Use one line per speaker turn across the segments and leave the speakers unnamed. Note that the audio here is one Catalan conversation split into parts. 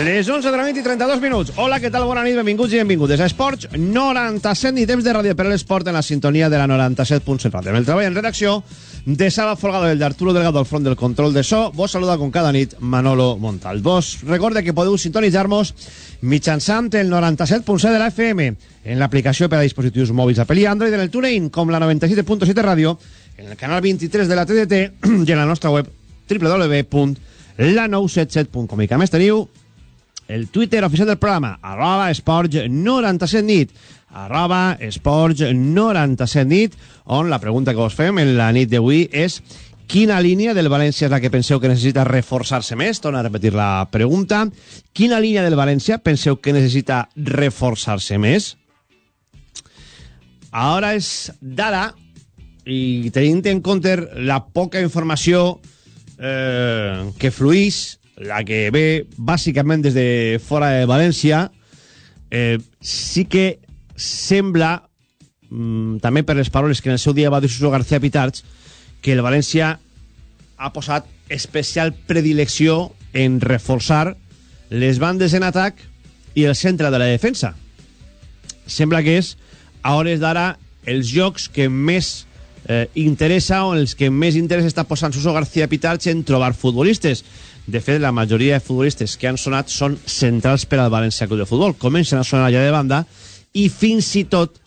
Les 11 de la nit i 32 minuts. Hola, què tal? Bona nit, benvinguts i benvingudes a Esports 97 i temps de ràdio per a l'esport en la sintonia de la 97.7 ràdio. El treball en redacció de Sala Folgado del d'Arturo Delgado al front del control de so, vos saluda com cada nit Manolo Montal. Vos recorde que podeu sintonitzar-nos mitjançant el 97.7 de la FM en l'aplicació per a dispositius mòbils Apple i Android en el TuneIn com la 97.7 ràdio en el canal 23 de la TDT i en la nostra web www.la977.com i que a més teniu el Twitter oficial del programa, arroba esports 97 nit, arroba esports 97 nit, on la pregunta que vos fem en la nit d'avui és quina línia del València és la que penseu que necessita reforçar-se més? Torna a repetir la pregunta. Quina línia del València penseu que necessita reforçar-se més? A hores d'ara, i tenint en compte la poca informació eh, que fluís la que ve bàsicament des de fora de València, eh, sí que sembla, mm, també per les paraules que en el seu dia va dir Suso García Pitarch, que el València ha posat especial predilecció en reforçar les bandes en atac i el centre de la defensa. Sembla que és, a hores d'ara, els jocs que més eh, interessa o els que més interès està posant Suso García Pitarch en trobar futbolistes. De fet, la majoria de futbolistes que han sonat són centrals per al València Club de Futbol. Comencen a sonar allà de banda i fins i tot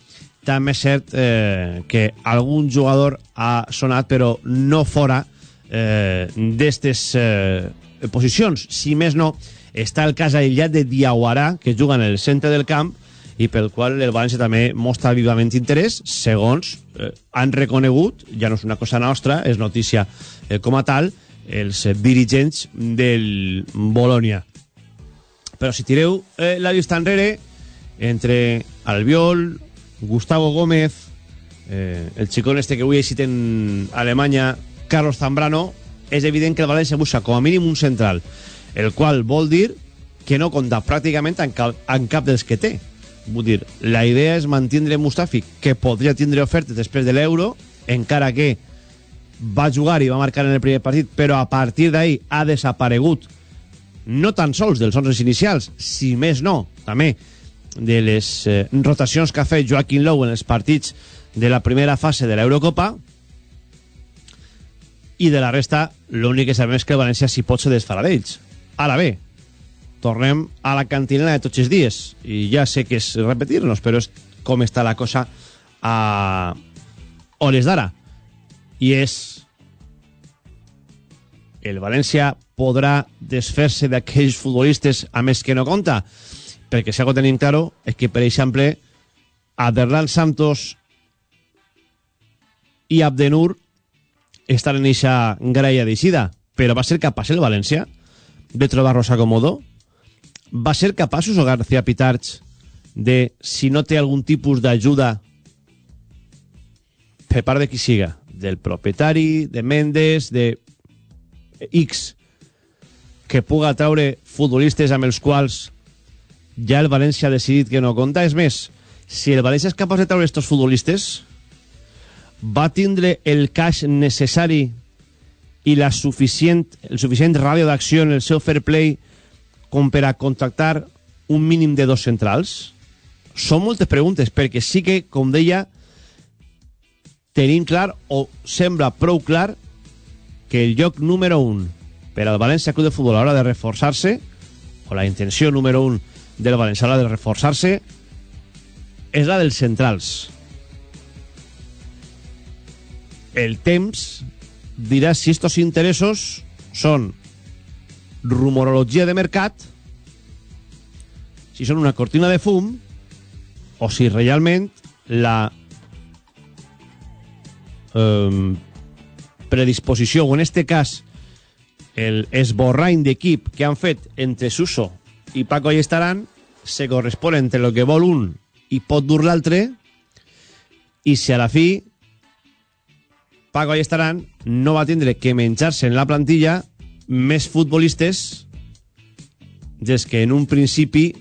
també és cert eh, que algun jugador ha sonat però no fora eh, d'estes eh, posicions. Si més no, està el cas aïllat de Diaguarà, que juga en el centre del camp i pel qual el València també mostra vivament interès, segons eh, han reconegut, ja no és una cosa nostra, és notícia eh, com a tal, els dirigents del Bologna. Però si tireu eh, la llista enrere, entre Albiol, Gustavo Gómez, eh, el xicón este que avui he en Alemanya, Carlos Zambrano, és evident que el València busca com a mínim un central, el qual vol dir que no compta pràcticament en cap, en cap dels que té. Vull dir, la idea és mantindre Mustafi, que podria tindre ofertes després de l'euro, encara que va jugar i va marcar en el primer partit, però a partir d'ahir ha desaparegut no tan sols dels 11 inicials, si més no, també de les eh, rotacions que ha fet Joaquim Lou en els partits de la primera fase de l'Eurocopa i de la resta l'únic que sabem és que el València s'hi pot ser desfarà d'ells. Ara bé, tornem a la cantinera de tots els dies i ja sé que és repetir-nos, però és com està la cosa a hores d'ara i és el València podrà desfer-se d'aquells futbolistes a més que no compta. Perquè si algo tenim claro és que per exemple Aderlan Santos i Abdenur estan en eixa graia d'eixida. Però va ser capaç el València de trobar-los acomodo va ser capaços o García Pitarch de si no té algun tipus d'ajuda per part de qui siga? Del propietari, de Mendes, de X, que puga traure futbolistes amb els quals ja el València ha decidit que no compta. És més, si el València és capaç de traure aquests futbolistes, va tindre el cash necessari i la suficient, el suficient ràdio d'acció en el seu fair play com per a contractar un mínim de dos centrals? Són moltes preguntes, perquè sí que, com deia, tenim clar, o sembla prou clar, que el lloc número 1 per al València Club de Futbol a l'hora de reforçar-se, o la intenció número 1 del València a l'hora de reforçar-se, és la dels centrals. El temps dirà si estos interessos són rumorologia de mercat, si són una cortina de fum, o si realment la eh, predisposició, o en este cas el esborrany d'equip que han fet entre Suso i Paco Allestaran se correspon entre el que vol un i pot dur l'altre i si a la fi Paco Allestaran no va tindre que menjar-se en la plantilla més futbolistes des que en un principi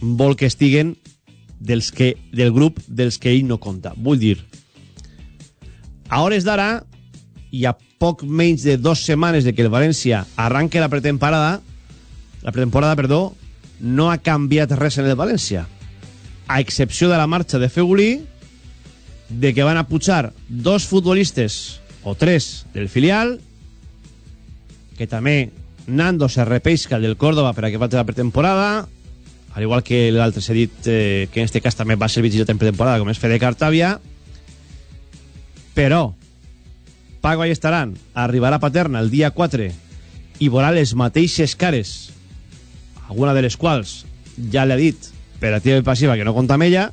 vol que estiguen dels que, del grup dels que ell no compta. Vull dir, a hores d'ara, i a poc menys de dues setmanes de que el València arranque la pretemporada, la pretemporada, perdó, no ha canviat res en el València. A excepció de la marxa de Fegulí, de que van a pujar dos futbolistes o tres del filial, que també Nando se repesca del Córdoba per a que faci la pretemporada, al igual que l'altre s'ha dit eh, que en este cas també va ser vigilat en pretemporada, com és Fede Cartavia, però Pago estaran arribarà Paterna el dia 4 i veurà les mateixes cares, alguna de les quals ja l'ha dit per activa i passiva que no compta amb ella,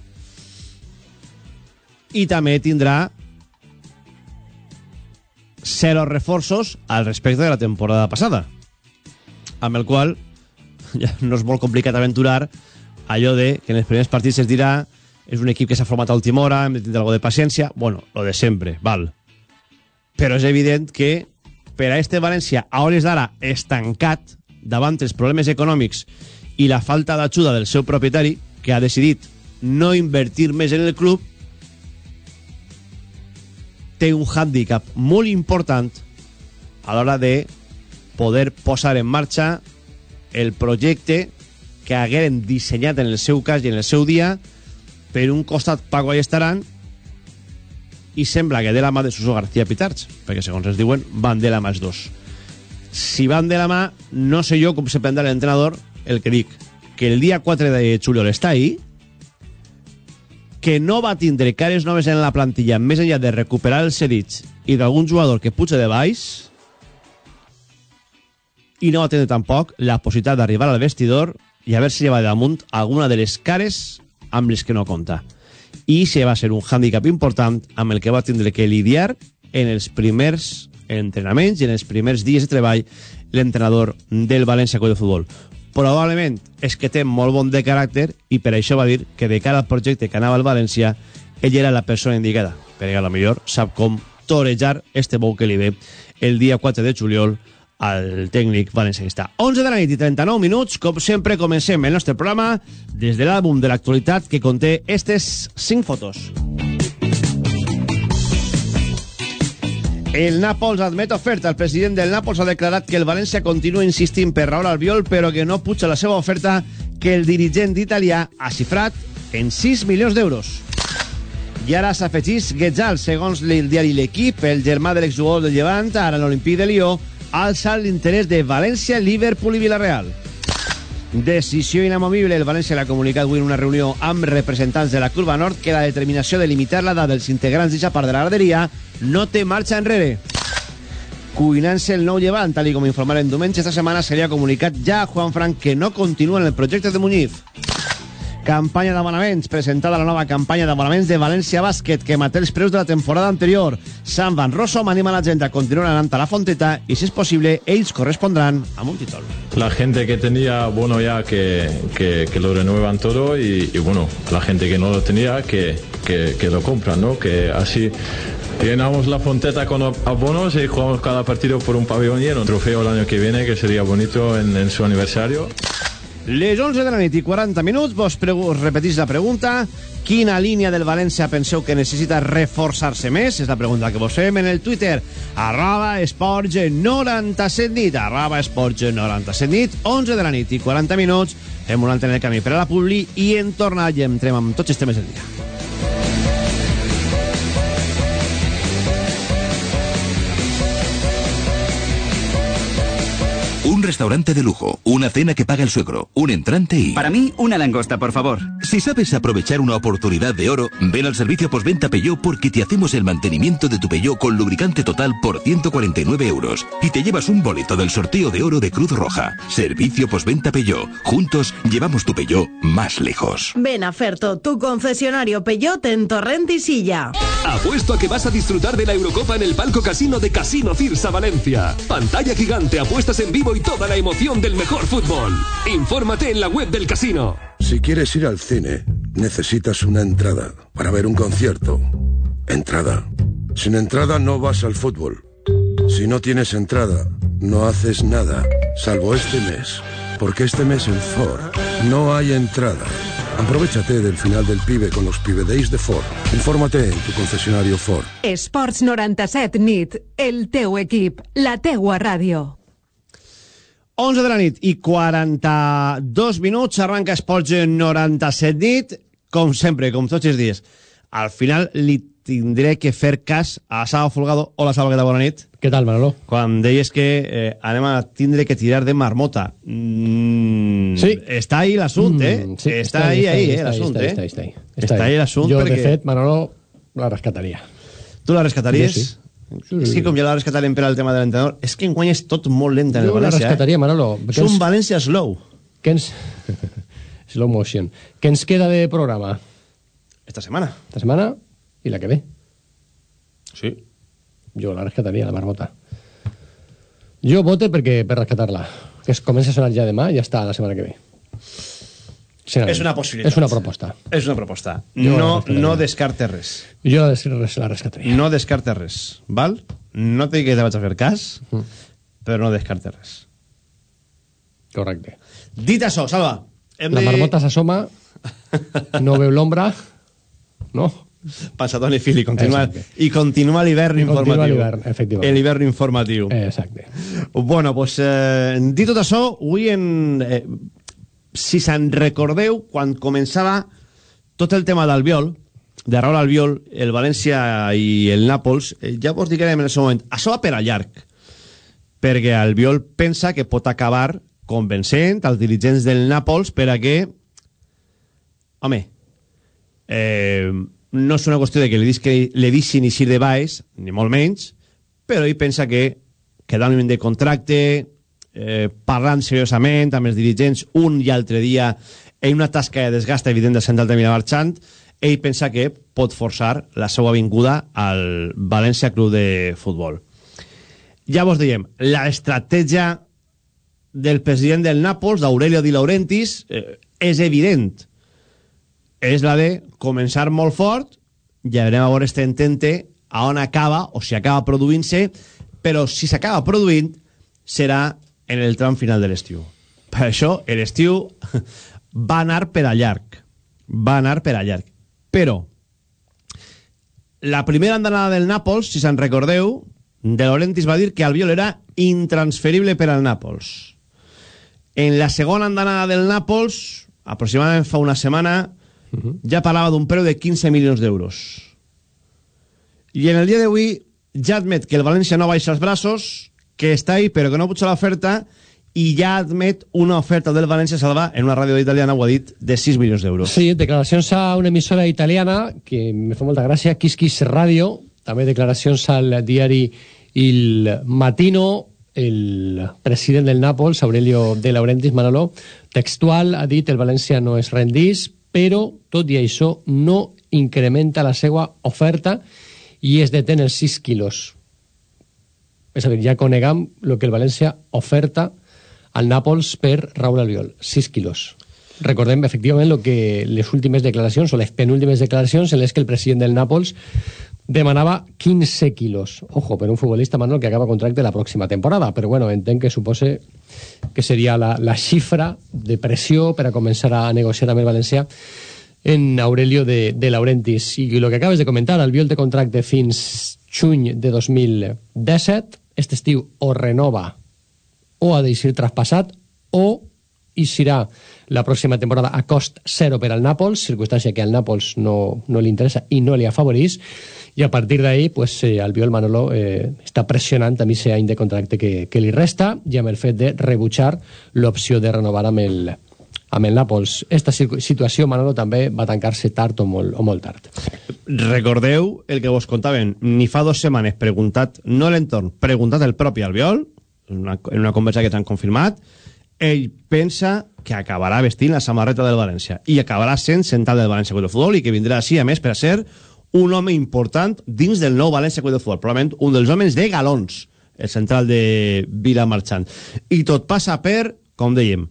i també tindrà zero reforços al respecte de la temporada passada amb el qual ja no és molt complicat aventurar allò de que en els primers partits es dirà és un equip que s'ha format a última hora, hem de tindre alguna de paciència, bueno, lo de sempre, val. Però és evident que per a este València, a hores d'ara, estancat davant els problemes econòmics i la falta d'ajuda del seu propietari, que ha decidit no invertir més en el club, té un hàndicap molt important a l'hora de poder posar en marxa el projecte que hagueren dissenyat en el seu cas i en el seu dia. Per un costat Paco estaran i sembla que de la mà de Suso García Pitarch perquè segons ens diuen van de la mà els dos. Si van de la mà no sé jo com se prendrà l'entrenador el que dic que el dia 4 de juliol està ahí que no va tindre cares noves en la plantilla més enllà de recuperar el cedits i d'algun jugador que puja de baix i no va tindre tampoc la possibilitat d'arribar al vestidor i haver se llevat damunt alguna de les cares amb les que no compta i se va ser un hàndicap important amb el que va tindre que lidiar en els primers entrenaments i en els primers dies de treball l'entrenador del València Club de Futbol. Probablement és que té molt bon de caràcter i per això va dir que de cara al projecte que anava al València ell era la persona indicada. Perquè a lo millor sap com torejar este bou que li ve el dia 4 de juliol al tècnic valencianista. 11 de la nit i 39 minuts, com sempre comencem el nostre programa des de l'àlbum de l'actualitat que conté estes 5 fotos. El Nàpols admet oferta. El president del Nàpols ha declarat que el València continua insistint per Raúl Albiol, però que no puja la seva oferta que el dirigent italià ha xifrat en 6 milions d'euros. I ara s'afegís Guetzal, segons el diari L'Equip, el germà de l'exjugador del Llevant, ara l'Olimpí de Lió, alça l'interès de València, Liverpool i Villarreal. Decisió inamovible. El València l'ha comunicat avui en una reunió amb representants de la Curva Nord que la determinació de limitar l'edat dels integrants d'aquesta part de la graderia no té marxa enrere. Cuinant-se el nou llevant, tal com informaren diumenge, esta setmana se li ha comunicat ja a Juan Frank que no continua en el projecte de Muñiz. Campanya d'abonaments, presentada la nova campanya d'abonaments de València Bàsquet, que maté els preus de la temporada anterior. Sam Van Rosso anima la gent a continuar a la Fonteta i, si és possible, ells correspondran amb un.
La gente que tenía, bueno, ya que, que, lo renuevan todo y, y, bueno, la gente que no lo tenía, que, que, lo compran, ¿no? Que así Llenamos la fonteta con abonos y jugamos cada partido por un pabellón lleno. Un trofeo el año que viene que sería bonito en, en su aniversario.
Les 11 de la nit i 40 minuts vos repetís la pregunta. Quina línia del València penseu que necessita reforçar-se més? És la pregunta que vos fem en el Twitter. Arroba esports 97 nit arroba esports 97 nit. 11 de la nit i 40 minuts. Fem un altre en el camí per a la Publi i en tornat i entrem amb tots els temes del dia
Un restaurante de lujo, una cena que paga el suegro, un entrante y...
Para mí, una langosta, por favor.
Si sabes aprovechar una oportunidad de oro, ven al servicio postventa Peugeot porque te hacemos el mantenimiento de tu Peugeot con lubricante total por 149 euros y te llevas un boleto del sorteo de oro de Cruz Roja. Servicio postventa Peugeot. Juntos llevamos tu Peugeot más lejos.
Ven a Ferto, tu concesionario Peugeot en Torrent y Silla.
Apuesto a que vas a disfrutar de la Eurocopa en el palco casino de Casino Cirsa Valencia. Pantalla gigante, apuestas en vivo y toda la emoción del mejor fútbol. Infórmate en la web del casino.
Si quieres ir al cine, necesitas una entrada. Para ver un concierto, entrada. Sin entrada no vas al fútbol. Si no tienes entrada, no haces nada, salvo este mes. Porque este mes en Ford no hay entrada. Aprovechate del final del pibe con los Pibe Days de Ford. Infórmate en tu concesionario Ford.
Esports 97 nit, el teu equip, la teua ràdio.
11 de la nit i 42 minuts, arranca Esports 97 nit, com sempre, com tots els dies. Al final li tindré que fer cas a Saba Folgado. Hola, Saba, què tal? Bona nit.
Què tal, Manolo?
Quan deies que eh, anem a tindre que tirar de marmota. Mm,
Sí.
Està ahí l'assumpte, eh?
Mm, sí,
està, ahí, ahí, eh,
està
l'assumpte,
Està,
eh?
està, està, està,
Està ahí l'assumpte
Jo,
perquè...
de fet, Manolo, la rescataria.
Tu la rescataries?
Jo sí. Sí,
És que com ja la rescatarem per al tema de l'entrenador, és que enguany és tot molt lent en el
Jo la
València,
rescataria,
eh?
Manolo.
És un
ens,
València slow.
què ens... Slow motion. Què ens queda de programa?
Esta setmana.
Esta setmana i la que ve.
Sí.
Jo la rescataria, la marmota. Jo vote perquè per rescatar-la. Que es comença a sonar ja demà i ja està la setmana que ve.
És una possibilitat.
És una proposta.
És una proposta.
Jo
no, no descarte res.
Jo la, des- la rescataria.
No descarte res, val? No te dic que te vaig a fer cas,
Mm.
però no descarte res.
Correcte.
Dit això, Salva, hem
La
de...
marmota s'assoma, no veu l'ombra, no?
Passatoni Fili, continua,
Exacte.
i continua l'hivern
I continua
informatiu.
l'hivern, efectivament.
L'hivern informatiu.
Exacte.
Bueno, pues, eh, dit tot això, avui en... Eh, si se'n recordeu, quan començava tot el tema d'Albiol, de Raúl Albiol, el València i el Nàpols, eh, ja vos diguem en el seu moment, això va per a llarg, perquè Albiol pensa que pot acabar convencent als dirigents del Nàpols per a que, home, eh, no és una qüestió de que li, li deixin eixir de baix, ni molt menys, però ell pensa que quedant de contracte, eh, parlant seriosament amb els dirigents un i altre dia en una tasca de desgast evident de central termina marxant, ell pensa que pot forçar la seva vinguda al València Club de Futbol. Ja vos dèiem, l'estratègia del president del Nàpols, d'Aurelio Di Laurentiis, eh, és evident. És la de començar molt fort, ja veurem a veure este entente on acaba, o si acaba produint-se, però si s'acaba produint, serà en el tram final de l'estiu. Per això, l'estiu va anar per a llarg. Va anar per a llarg. Però, la primera andanada del Nàpols, si se'n recordeu, de Laurentiis va dir que Albiol era intransferible per al Nàpols. En la segona andanada del Nàpols, aproximadament fa una setmana, ja parlava d'un preu de 15 milions d'euros. I en el dia d'avui ja admet que el València no baixa els braços, que està ahí però que no puja l'oferta, i ja admet una oferta del València Salva en una ràdio italiana, ho ha dit, de 6 milions d'euros.
Sí, declaracions a una emissora italiana que me fa molta gràcia, Kiss Kiss Radio, també declaracions al diari Il Matino, el president del Nàpols, Aurelio de Laurentiis Manolo, textual, ha dit el València no es rendís, però, tot i això, no incrementa la seva oferta i es detén els 6 quilos. És a dir, ja conegam el que el València oferta al Nàpols per Raúl Albiol, 6 quilos. Recordem, efectivament, lo que les últimes declaracions, o les penúltimes declaracions, en les que el president del Nàpols demanava 15 quilos. Ojo, per un futbolista, Manuel, que acaba contracte la pròxima temporada. Però, bueno, entenc que supose que seria la, la xifra de pressió per a començar a negociar amb el València en Aurelio de, de Laurentiis. I el que acabes de comentar, el viol de contracte fins juny de 2017, este estiu o renova. O ha de ser traspassat o i serà. La pròxima temporada a cost zero per al Nàpols, circumstància que al Nàpols no, no li interessa i no li afavorís, i a partir d'ahí pues, eh, el Biol Manolo eh, està pressionant a mi any de contracte que, que li resta i amb el fet de rebutjar l'opció de renovar amb el, amb el Nàpols. Esta situ- situació, Manolo, també va tancar-se tard o molt, o molt tard.
Recordeu el que vos contaven ni fa dues setmanes preguntat, no l'entorn, preguntat el propi Albiol, en una, en una conversa que t'han confirmat, ell pensa que acabarà vestint la samarreta del València i acabarà sent central del València Club de Futbol i que vindrà així, a més, per a ser un home important dins del nou València Club de Futbol, probablement un dels homes de galons, el central de Vila Marchant. I tot passa per, com dèiem,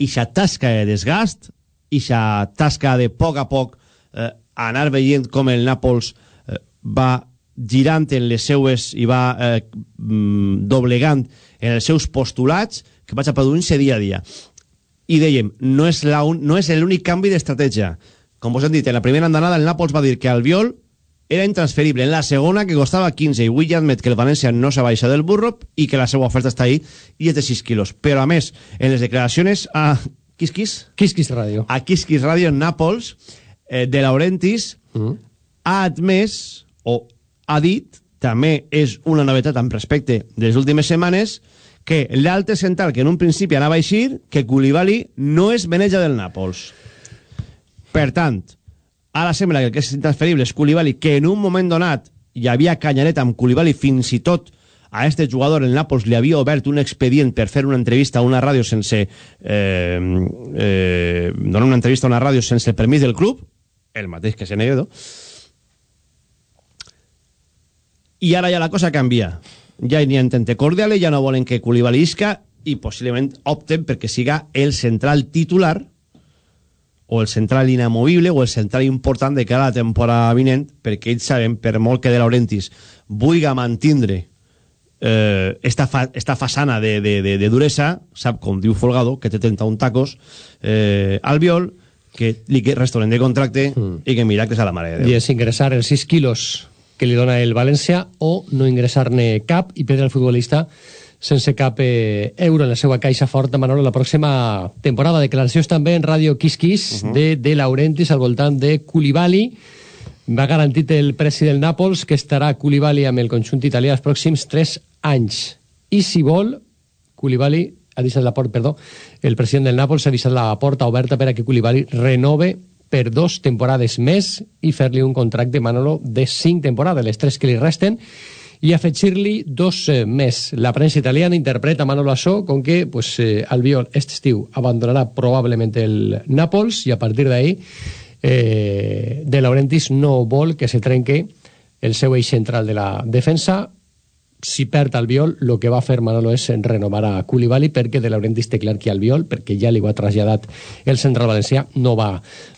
ixa tasca de desgast, ixa tasca de poc a poc eh, anar veient com el Nàpols eh, va girant en les seues i va eh, mm, doblegant en els seus postulats que vaig a produir-se dia a dia. I dèiem, no és un- no és l'únic canvi d'estratègia. Com vos hem dit, en la primera andanada el Nàpols va dir que Albiol era intransferible. En la segona, que costava 15, i avui ja admet que el València no s'ha baixat del burro i que la seva oferta està ahí i és de 6 quilos. Però, a més, en les declaracions a Kiss Kiss,
Kiss Kiss Radio.
a Kiss Kiss Radio Nàpols, eh, de Laurentiis,
Mm.
ha admès, o ha dit, també és una novetat en respecte de les últimes setmanes, que l'altre central, que en un principi anava a eixir, que Koulibaly no és veneja del Nàpols. Per tant, ara sembla que el que és intransferible és Koulibaly, que en un moment donat hi havia canyaret amb Koulibaly, fins i tot a este jugador el Nàpols li havia obert un expedient per fer una entrevista a una ràdio sense eh, eh, donar una entrevista a una ràdio sense el permís del club el mateix que Seneguedo. I ara ja la cosa canvia. Ja n'hi ha entente cordial ja no volen que Koulibaly isca i possiblement opten perquè siga el central titular o el central inamovible o el central important de cara a la temporada vinent perquè ells saben, per molt que de Laurentiis vulga mantindre eh, esta, fa, esta fasana de, de, de, de duresa, sap com diu Folgado, que té 31 tacos, eh, Albiol, que li que restauren de contracte mm. i que miracles a la mare de
I
Déu.
és ingressar els 6 quilos que li dona el València o no ingressar-ne cap i perdre el futbolista sense cap eh, euro en la seva caixa forta, Manolo, la pròxima temporada. Declaracions també en Ràdio Kiss Kiss uh -huh. de, de Laurentis al voltant de Koulibaly. Va garantit el presi del Nàpols que estarà Koulibaly amb el conjunt italià els pròxims 3 anys. I si vol, Koulibaly ha deixat la porta, perdó, el president del Nàpols ha deixat la porta oberta per a que Koulibaly renove per dos temporades més i fer-li un contracte, Manolo, de cinc temporades, les tres que li resten, i afegir-li dos eh, més. La premsa italiana interpreta Manolo això com que pues, eh, Albiol este estiu abandonarà probablement el Nàpols i a partir d'ahí eh, De Laurentiis no vol que se trenque el seu eix central de la defensa si perd Albiol, el que va fer Manolo és renovar a Koulibaly perquè De Laurentiis té clar que Albiol, perquè ja li ho ha traslladat el central valencià, no va,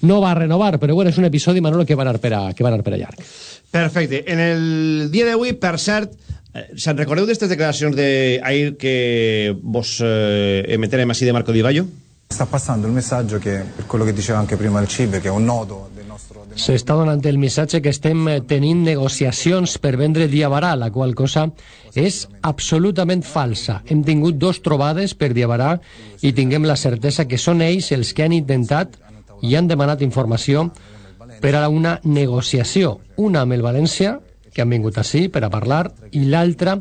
no va renovar, però bueno, és un episodi, Manolo, que va anar per a, que va anar per a llarg.
Perfecte. En el dia d'avui, per cert, eh, se'n recordeu d'aquestes declaracions d'ahir que vos eh, emetrem així de Marco Di Baio?
Sta passando il messaggio che, per quello che diceva anche prima il CIB, che è un nodo del nostro...
S'està donant el missatge que estem eh, tenint negociacions per vendre Diabarà, la qual cosa és absolutament falsa. Hem tingut dos trobades per Diabarà i tinguem la certesa que són ells els que han intentat i han demanat informació per a una negociació. Una amb el València, que han vingut així per a parlar, i l'altra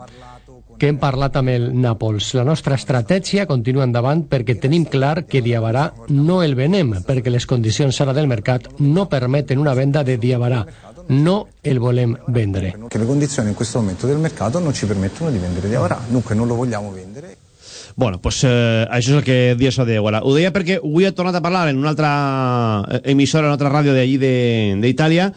que hem parlat amb el Nàpols. La nostra estratègia continua endavant perquè tenim clar que Diabarà no el venem, perquè les condicions ara del mercat no permeten una venda de Diabarà. No el volem vendre.
Che le condizioni in questo momento del mercato non ci permettono di vendere Diavarà, dunque non lo vogliamo vendere.
Bueno, pues, eh, això és el que això de Guara. Ho deia perquè avui he tornat a parlar en una altra emissora, en una altra ràdio d'allí d'Itàlia,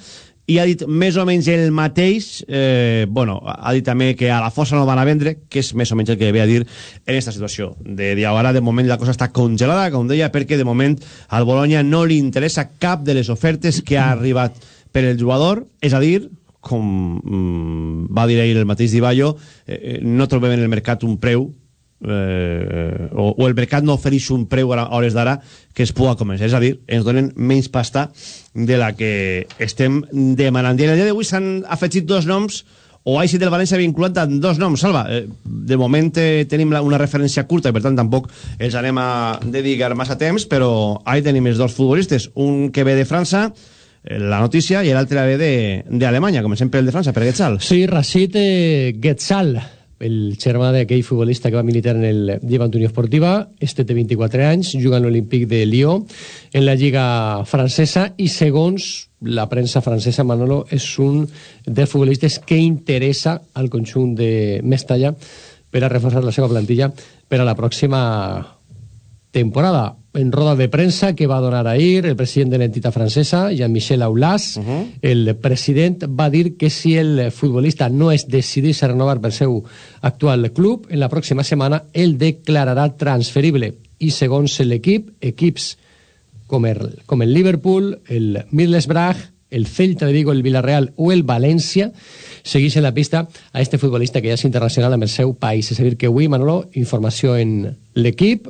i ha dit més o menys el mateix, eh, bueno, ha dit també que a la fossa no van a vendre, que és més o menys el que ve a dir en aquesta situació. De Diawara, de moment, la cosa està congelada, com deia, perquè de moment al Bologna no li interessa cap de les ofertes que ha arribat per el jugador, és a dir, com mm, va dir ahir el mateix Di Baio, eh, eh, no trobem en el mercat un preu eh, o, o el mercat no ofereix un preu a hores d'ara que es pugui començar. És a dir, ens donen menys pasta de la que estem demanant. I en el dia d'avui s'han afegit dos noms o ha eixit el València vinculat amb dos noms, Salva. Eh, de moment eh, tenim la, una referència curta i per tant tampoc els anem a dedicar massa temps, però ahí tenim els dos futbolistes, un que ve de França, eh, la notícia, i l'altre ve d'Alemanya. Comencem per el de França, per Guetzal.
Sí, Rashid eh, Getzal, el germà d'aquell futbolista que va militar en el Lleva Antonio Esportiva, este té 24 anys, juga en l'Olímpic de Lió, en la Lliga francesa, i segons la premsa francesa, Manolo, és un dels futbolistes que interessa al conjunt de Mestalla per a reforçar la seva plantilla per a la pròxima temporada. En roda de premsa que va donar ahir el president de l'entitat francesa, Jean-Michel Aulas, uh -huh. el president va dir que si el futbolista no es decidís a renovar pel seu actual club, en la pròxima setmana el declararà transferible. I segons l'equip, equips com el, com el Liverpool, el Middlesbrough, el Celta de Vigo, el Villarreal o el València segueixen la pista a este futbolista que ja és internacional amb el seu país. És a dir, que avui, Manolo, informació en l'equip,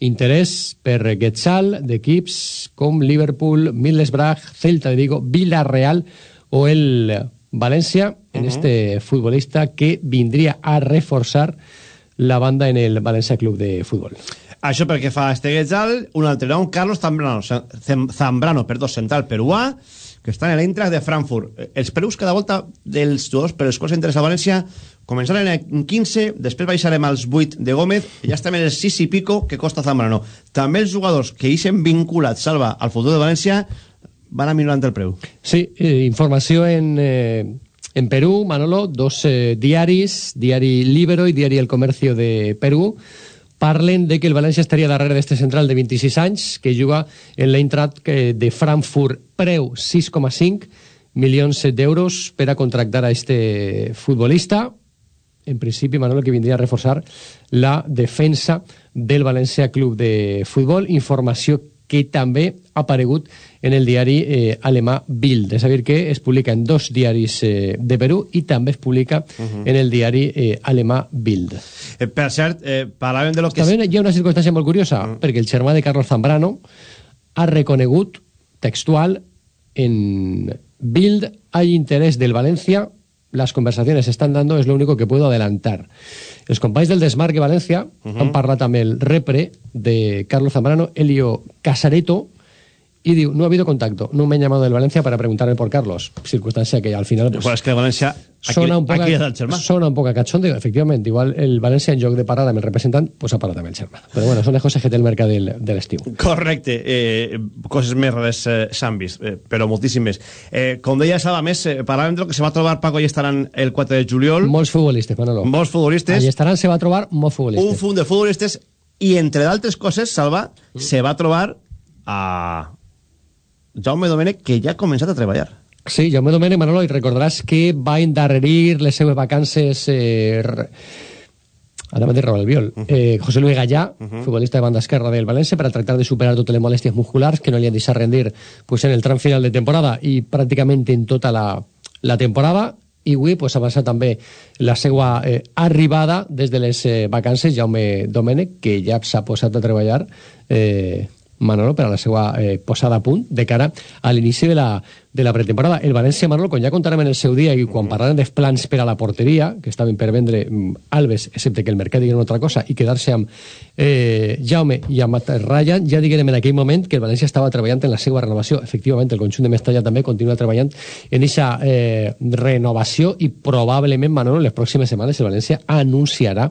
interès per Getzal d'equips com Liverpool, Middlesbrough, Celta de Vigo, Villarreal o el Valencia en este futbolista que vendría a reforzar la banda en el Valencia Club de Fútbol.
Això perquè fa este Guetzal, un altre nom, Carlos Zambrano, Zambrano, perdó, central peruà, que està en l'Eintracht de Frankfurt. Eh, Els preus cada volta dels jugadors per els quals interessa València començaren en 15, després baixarem als 8 de Gómez, i ja estem en els 6 i pico que costa Zambrano. També els jugadors que eixen vinculats, Salva, al futur de València, van a millorant el preu.
Sí, eh, informació en, eh, en Perú, Manolo, dos eh, diaris, diari Libero i diari El Comercio de Perú, parlen de que el València estaria darrere d'este central de 26 anys, que juga en l'Eintracht eh, de Frankfurt, preu 6,5 milions d'euros per a contractar a este futbolista. En principi, Manolo, que vindria a reforçar la defensa del València Club de Futbol. Informació que també ha aparegut en el diari eh, alemà Bild. És a dir, que es publica en dos diaris eh, de Perú i també es publica en el diari eh, alemà Bild.
Eh, per cert, eh, parlàvem de lo que...
També hi ha una circumstància molt curiosa, perquè el germà de Carlos Zambrano ha reconegut textual en Bild hay interés del Valencia, las conversaciones se están dando, es lo único que puedo adelantar. Els companys del Desmarque València han parlat amb el repre de Carlos Zambrano, Elio Casareto, y diu, no ha habido contacto, no me han llamado del Valencia para preguntarme por Carlos, circunstancia que al final... Pues,
Pues és que València... Aquí,
sona un poc,
aquí el germà.
sona un poc a cachondeo, efectivament. Igual el València en lloc de parar amb el representant, pues ha parat amb el germà. Però bueno, són les coses que té el mercat del, de l'estiu.
Correcte, eh, coses més rares eh, s'han vist, eh, però moltíssimes. Eh, com deia més, eh, que se va trobar Paco i estaran el 4 de juliol.
Molts futbolistes, Manolo.
Molts futbolistes.
Allí estaran, se va a trobar molts futbolistes.
un fund de futbolistes i, entre d'altres coses, Salva, se va trobar a Jaume Domènech, que ja ha començat a treballar.
Sí, Jaume Domènech, Manolo, i recordaràs que va endarrerir les seves vacances... Eh, Ara m'ha dit Raúl Albiol. eh, José Luis Gallà, futbolista de banda esquerra del València, per a tractar de superar totes les molèsties musculars que no li han deixat rendir pues, en el tram final de temporada i pràcticament en tota la, la temporada. I avui pues, avança també la seva eh, arribada des de les eh, vacances, Jaume Domènech, que ja s'ha posat a treballar eh, Manolo per a la seva eh, posada a punt de cara a l'inici de, la, de la pretemporada. El València, Manolo, quan ja contarem en el seu dia i quan parlarem dels plans per a la porteria, que estaven per vendre mm, Alves, excepte que el mercat digués una altra cosa, i quedar-se amb eh, Jaume i amb Ryan, ja diguem en aquell moment que el València estava treballant en la seva renovació. Efectivament, el conjunt de Mestalla també continua treballant en aquesta eh, renovació i probablement, Manolo, en les pròximes setmanes el València anunciarà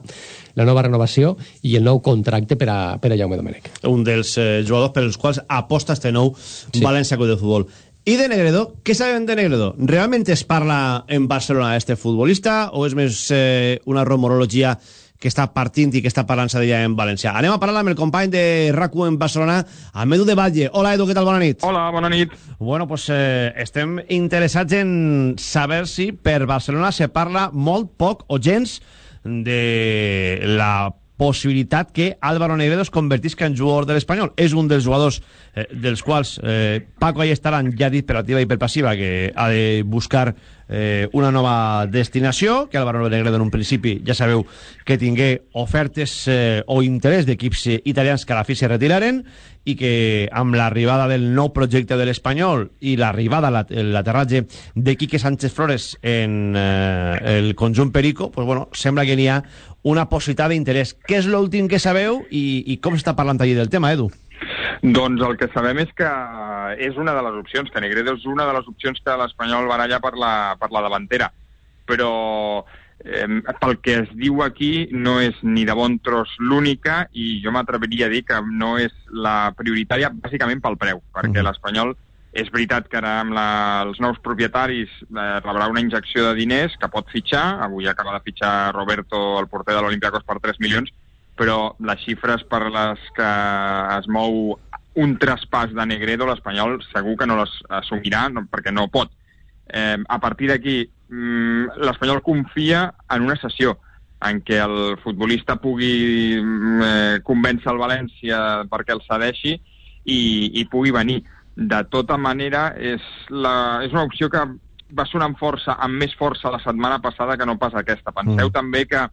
la nova renovació i el nou contracte per a, per a Jaume Domènech.
Un dels eh, jugadors per als quals aposta este nou
Sí.
València Club de Futbol. I de Negredo, què sabem de Negredo? Realment es parla en Barcelona d'este futbolista o és més eh, una rumorologia que està partint i que està parlant-se d'ella en València? Anem a parlar amb el company de RAC1 en Barcelona, amb Edu de Batlle. Hola, Edu, què tal? Bona nit.
Hola, bona nit.
Bueno, pues eh, estem interessats en saber si per Barcelona se parla molt poc o gens de la possibilitat que Álvaro Negredo es convertisca en jugador de l'Espanyol. És un dels jugadors eh, dels quals eh, Paco ahí estaran ja dit per activa i per passiva que ha de buscar eh, una nova destinació, que Álvaro Negredo en un principi ja sabeu que tingué ofertes eh, o interès d'equips eh, italians que a la fi se retiraren i que amb l'arribada del nou projecte de l'Espanyol i l'arribada, la- l'aterratge de Quique Sánchez Flores en eh, el conjunt Perico, pues bueno, sembla que n'hi ha una possibilitat d'interès. Què és l'últim que sabeu i, i com s'està parlant allí del tema, Edu?
Doncs el que sabem és que és una de les opcions, que Negredo és una de les opcions que l'Espanyol baralla per la, per la davantera. Però eh, pel que es diu aquí no és ni de bon tros l'única i jo m'atreviria a dir que no és la prioritària bàsicament pel preu, perquè
Mhm.
l'Espanyol és veritat que ara amb la, els nous propietaris eh, rebrà una injecció de diners que pot fitxar, avui acaba de fitxar Roberto, el porter de l'Olympiacos, per 3 milions, però les xifres per les que es mou un traspàs de Negredo, l'Espanyol segur que no les assumirà no, perquè no pot. Eh, a partir d'aquí, mm, l'Espanyol confia en una sessió en què el futbolista pugui mm, eh, convèncer el València perquè el cedeixi i, i pugui venir. De tota manera, és, la, és una opció que va sonar amb força, amb més força la setmana passada que no pas aquesta. Penseu
Mm.
també que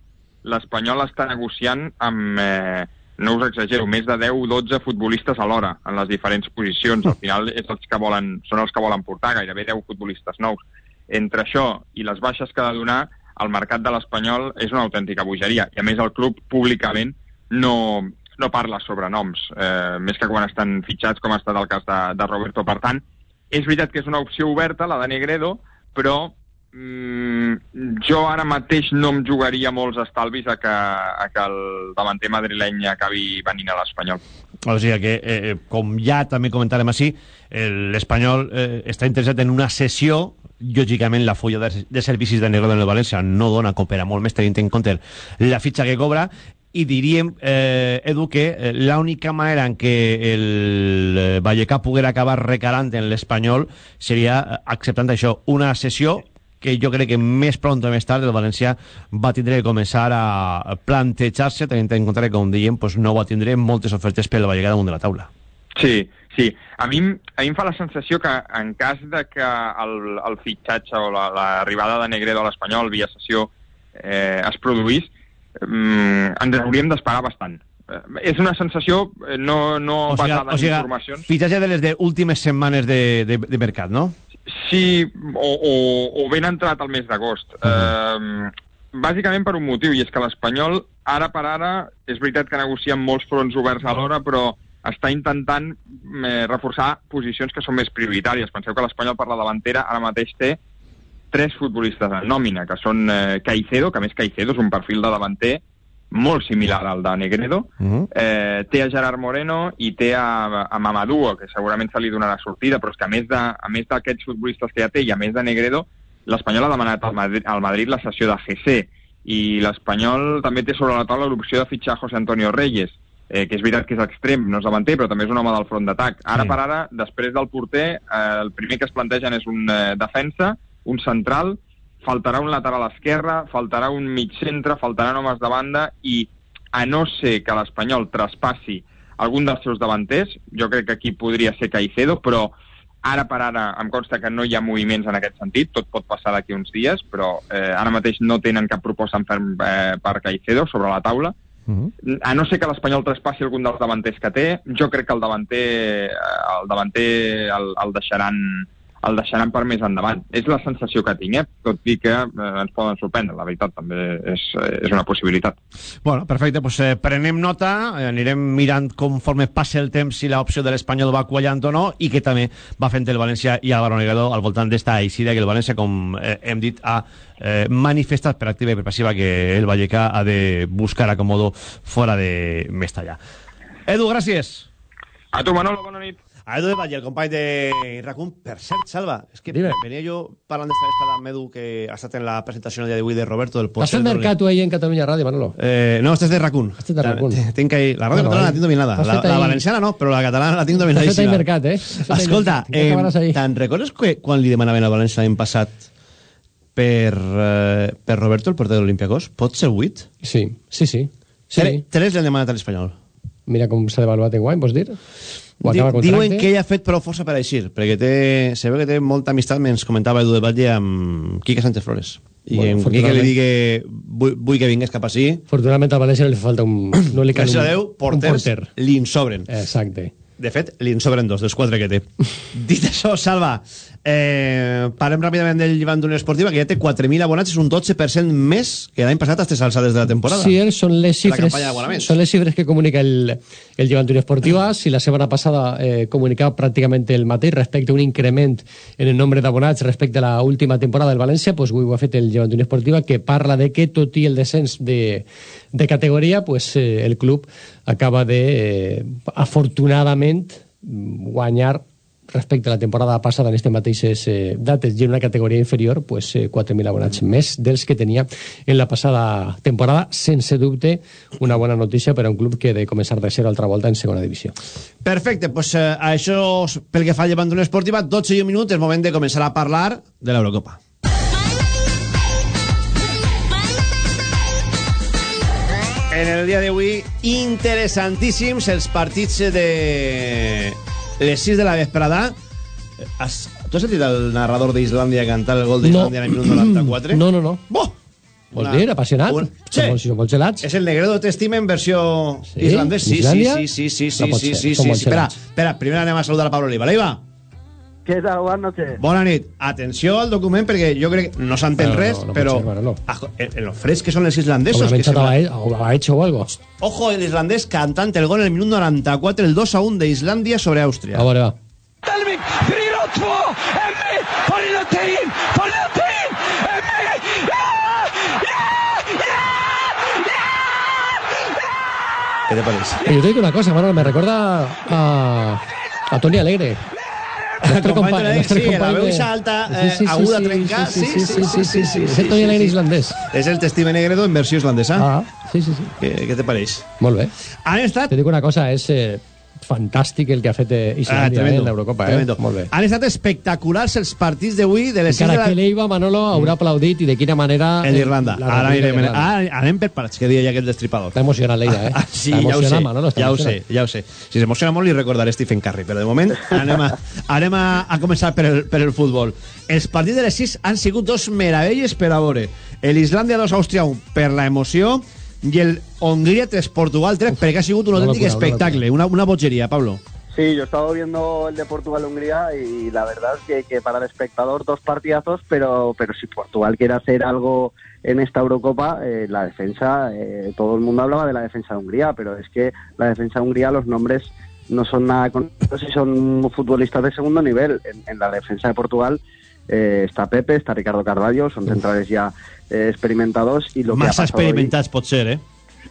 l'Espanyol està negociant amb, eh, no us exagero, més de 10-12 futbolistes alhora en les diferents posicions. Al final és els que volen, són els que volen portar, gairebé 10 futbolistes nous. entre això i les baixes que ha de donar, el mercat de l'Espanyol és una autèntica bogeria. I a més el club públicament no, no parla sobre noms, eh, més que quan estan fitxats, com ha estat el cas de, de Roberto. Per tant, és veritat que és una opció oberta, la de Negredo, però mm, jo ara mateix no em jugaria molts estalvis a que, a que el davanter madrileny acabi venint a l'Espanyol.
O sigui que, eh, com ja també comentarem així, l'Espanyol eh, està interessat en una sessió lògicament la fulla de, de servicis de Negredo en el València no dona com per a molt més tenint en compte la fitxa que cobra i diríem, eh, Edu, que eh, l'única manera en què el eh, Vallecà poguera acabar recalant en l'Espanyol seria eh, acceptant això, una sessió que jo crec que més pront o més tard el València va tindre que començar a plantejar-se, tenint en compte que, com dèiem, pues no va tindre moltes ofertes pel Vallecà damunt de la taula.
Sí, sí. A mi, a mi em fa la sensació que en cas de que el, el fitxatge o la- l'arribada la, de Negredo a l'Espanyol via sessió eh, es produís, mm, ens hauríem d'esperar bastant. Eh, és una sensació eh, no, no
O
basada
o sigui
en informacions.
fitxatge de les de últimes setmanes de, de, de mercat, no?
Sí, o, o, o ben entrat al mes d'agost. Uh -huh. eh, bàsicament per un motiu, i és que l'Espanyol, ara per ara, és veritat que negocia amb molts fronts oberts alhora, però està intentant eh, reforçar posicions que són més prioritàries. Penseu que l'Espanyol per la davantera ara mateix té tres futbolistes en nòmina, que són eh, Caicedo, que més Caicedo és un perfil de davanter molt similar al de Negredo,
Uh -huh.
eh, té a Gerard Moreno i té a, a Mamadou, que segurament se li donarà sortida, però és que a més de- a més d'aquests futbolistes que ja té i a més de Negredo, l'Espanyol ha demanat al Madrid, al Madrid la sessió de GC i l'Espanyol també té sobre la taula l'opció de fitxar José Antonio Reyes, eh, que és veritat que és extrem, no és davanter, però també és un home del front d'atac. Ara
Sí.
per ara, després del porter, eh, el primer que es plantegen és un eh, defensa, un central, faltarà un lateral esquerre, faltarà un mig centre, faltaran homes de banda i a no ser que l'Espanyol traspassi algun dels seus davanters, jo crec que aquí podria ser Caicedo, però ara per ara em consta que no hi ha moviments en aquest sentit, tot pot passar d'aquí uns dies, però eh, ara mateix no tenen cap proposta en ferm eh, per Caicedo sobre la taula,
Uh -huh.
a no ser que l'Espanyol traspassi algun dels davanters que té, jo crec que el davanter, eh, el davanter el, el deixaran el deixaran per més endavant. És la sensació que tinc, eh? tot i que eh, ens poden sorprendre, la veritat, també és, eh, és una possibilitat.
Bueno, perfecte, doncs eh, prenem nota, eh, anirem mirant conforme passa el temps si l'opció de l'Espanyol va quallant o no, i que també va fent el València i Álvaro Negredo al voltant d'esta eixida que el València, com eh, hem dit, ha eh, manifestat per activa i per passiva que el Vallecà ha de buscar acomodo fora de Mestalla. Edu, gràcies.
A tu, Manolo, bona nit.
A Edu de Valle, el company de Racun. Per cert, Salva, és que
Dime.
venia jo parlant d'esta estada amb Edu que ha estat en la presentació el dia d'avui de Roberto del
Has
Porsche.
fet mercat tu ahí en Catalunya Ràdio, Manolo?
Eh, no, este és de Racun.
Este és de Racun.
Tinc que... La ràdio
Bueno,
catalana la tinc dominada.
has
La, la valenciana no, però la catalana la tinc
Has
dominadíssima.
fet ahí mercat, eh? Has fet
Escolta,
mercat. Que acabaràs ahí.
te'n recordes que quan li demanaven al València l'any passat per, eh, per Roberto, el porter de l'Olimpiakos? Pot ser 8?
Sí, sí, sí. sí.
Tre- Tres l'han demanat a l'Espanyol.
Mira com s'ha devaluat en guany, vols dir? O
Di, diuen que ell ha fet prou força per aixir, perquè té, se veu que té molta amistat, ens comentava Edu de Batlle amb Quique Sánchez Flores. I
Bueno,
en Quique li digui vull, vull que vingués cap així,
Afortunadament al València no li fa falta un... No li cal un,
Déu,
un
porters
porter.
li en sobren.
Exacte.
De fet, li en sobren dos, dels quatre que té. Dit això, Salva, eh, parlem ràpidament del Llevant d'Unió Esportiva, que ja té 4.000 abonats, és un 12% més que l'any passat a aquestes alçades de la temporada.
Sí, són les xifres, son les xifres que comunica el, el Llevant Unió Esportiva. Si la setmana passada eh, comunicava pràcticament el mateix respecte a un increment en el nombre d'abonats respecte a la última temporada del València, pues avui ho ha fet el Llevant Unió Esportiva, que parla de que tot i el descens de, de categoria, pues, eh, el club acaba de, eh, afortunadament, guanyar respecte a la temporada passada en aquestes mateixes eh, dates i en una categoria inferior pues, eh, 4.000 abonats més dels que tenia en la passada temporada sense dubte una bona notícia per a un club que de començar de ser altra volta en segona divisió
Perfecte, doncs eh, això pel que fa Llevant d'Unió Esportiva, 12 i un minut, és moment de començar a parlar de l'Eurocopa. En el dia d'avui, interessantíssims els partits de les 6 de la vesprada. Has, tu has sentit el narrador d'Islàndia cantar el gol d'Islàndia en el minut 94?
no, no, no
Boh!
vols
Una-
dir, apassionat
un- Sí.
molt, si són molt gelats
És el Negredo t'estima en versió
Sí?
islandès? Sí, sí,
Islàndia?
sí, sí, sí, sí,
No pot
sí,
ser,
sí,
són
sí,
molt
sí. Espera,
gelats.
espera, primer anem a saludar a Pablo Oliva. Oliva,
¿Qué tal? Buenas noches.
Bona nit. Atenció al document perquè jo crec que no s'entén
No, no,
res,
no pot
però ajo, en, los frescs que són els islandesos que
hecho o algo.
Ojo, el islandés cantante el gol en el minuto 94, el 2 a 1 de Islandia sobre Austria.
A veure, va.
Delvik 4-2 Emmi Farinattein Farinattein Emmi Ja!
¿Qué te parece?
Yo te digo una cosa, Manolo, me recuerda a, a Tony Alegre. Nuestro
Company
compa-
de-
nuestro
sí, la
compañero
veu
de-
alta,
Sí,
eh,
sí, sí,
aguda
sí, sí,
sí,
sí,
sí, sí, sí, sí,
el Tony
sí.
islandés.
És el Steve Negredo en versió islandesa.
Ah, sí, sí, sí.
¿Qué, qué te parece?
Molt bé.
Han estat
Te digo una cosa, es eh, fantàstic el que ha fet eh,
Ah,
Islàndia eh,
tremendo,
en l'Eurocopa. Eh?
tremendo.
Molt bé.
Han estat espectaculars els partits d'avui de les 6 de
Encara
la...
que l'Eiva, Manolo, haurà aplaudit i de quina manera...
El d'Irlanda.
la
Ara
d'Irlanda.
ara anem per parts, que deia ja aquest destripador.
Està emocionat l'Eida, eh?
Ah, sí, ja ho sé,
Manolo,
ja ho sé, ja ho sé. Si s'emociona molt li recordaré Stephen Curry, però de moment anem a, anem a, a començar per el, per el futbol. Els partits de les 6 han sigut dos meravelles per a veure. L'Islàndia 2, Àustria 1 per la emoció i el Hongria 3, Portugal 3 perquè ha sigut un autèntic espectacle, una, una bogeria, Pablo.
Sí, yo he estado viendo el de Portugal-Hungría y la verdad es que, que para el espectador dos partidazos, pero, pero si Portugal quiere hacer algo en esta Eurocopa, eh, la defensa, eh, todo el mundo hablaba de la defensa de Hungría, pero es que la defensa de Hungría, los nombres no son nada conocidos y son futbolistas de segundo nivel. En, en la defensa de Portugal eh, está Pepe, está Ricardo Carvalho, son centrales ya eh, experimentados y lo que ha
Massa
hoy-
experimentats pot ser, eh?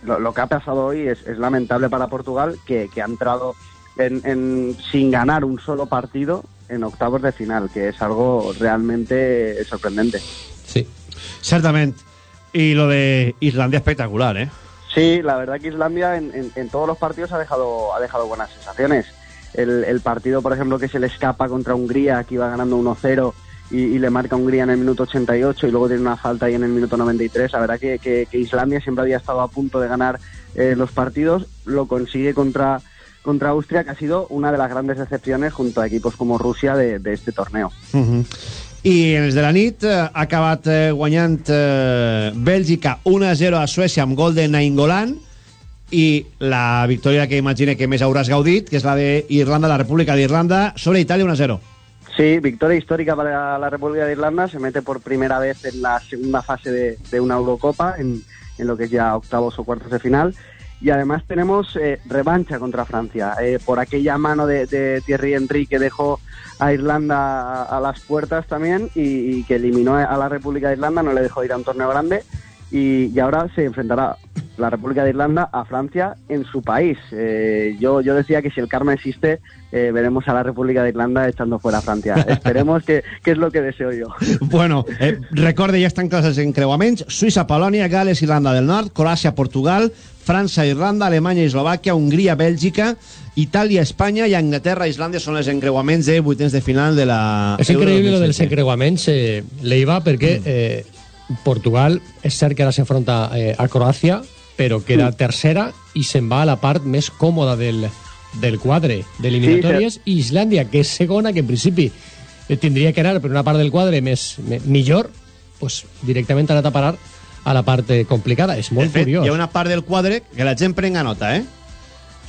lo, lo que ha pasado hoy es, es lamentable para Portugal, que, que ha entrado en, en- sin ganar un solo partido en octavos de final, que es algo realmente sorprendente.
Sí.
Certament. Y lo de Islandia espectacular, eh?
Sí, la verdad que Islandia en, en- en todos los partidos ha dejado, ha dejado buenas sensaciones. El, el partido, por ejemplo, que se le escapa contra Hungría, que iba ganando 1-0 y, y le marca Hungría en el minuto 88 y luego tiene una falta ahí en el minuto 93. La verdad que, que- que Islandia siempre había estado a punto de ganar eh, los partidos, lo consigue contra, contra Austria, que ha sido una de las grandes decepciones junto a equipos como Rusia de, de este torneo.
Uh -huh. I els de la nit eh, ha acabat eh, guanyant eh, Bèlgica 1-0 a Suècia amb gol de Nainggolan i la victòria que imagine que més hauràs gaudit, que és la d'Irlanda, la República d'Irlanda, sobre Itàlia 1-0.
Sí, victoria histórica para la República de Irlanda. Se mete por primera vez en la segunda fase de, una Eurocopa, en, lo que es ya octavos o cuartos de final. Y además tenemos eh, revancha contra Francia. Eh, por aquella mano de, Thierry Henry que dejó a Irlanda a, las puertas también y, y que eliminó a la República de Irlanda, no le dejó ir a un torneo grande. Y, y ahora se enfrentará la República de Irlanda a Francia en su país. Eh, yo, yo decía que si el karma existe, eh, veremos a la República de Irlanda echando fuera a Francia. Esperemos que, que es lo que deseo yo.
Bueno, eh, recorde, ja estan clars els encreuaments. Suïssa, Polònia, Gales, Irlanda del Nord, Croàcia, Portugal, França, Irlanda, Alemanya, Eslovàquia, Hongria, Bèlgica, Itàlia, Espanya i Anglaterra, Islàndia són els encreuaments de vuitens de final de la...
És increïble lo
2016.
dels encreuaments, eh, l'Eiva, perquè eh, Portugal és cert que ara s'enfronta eh, a Croàcia, però queda tercera i se'n va a la part més còmoda del, del quadre d'eliminatòries, i Islàndia, que és segona, que en principi eh, tindria que anar per una part del quadre més, millor, pues, directament ha anat a parar a la part eh, complicada. És
De
molt
fet,
curiós.
hi ha una part del quadre que la gent prenga nota, eh?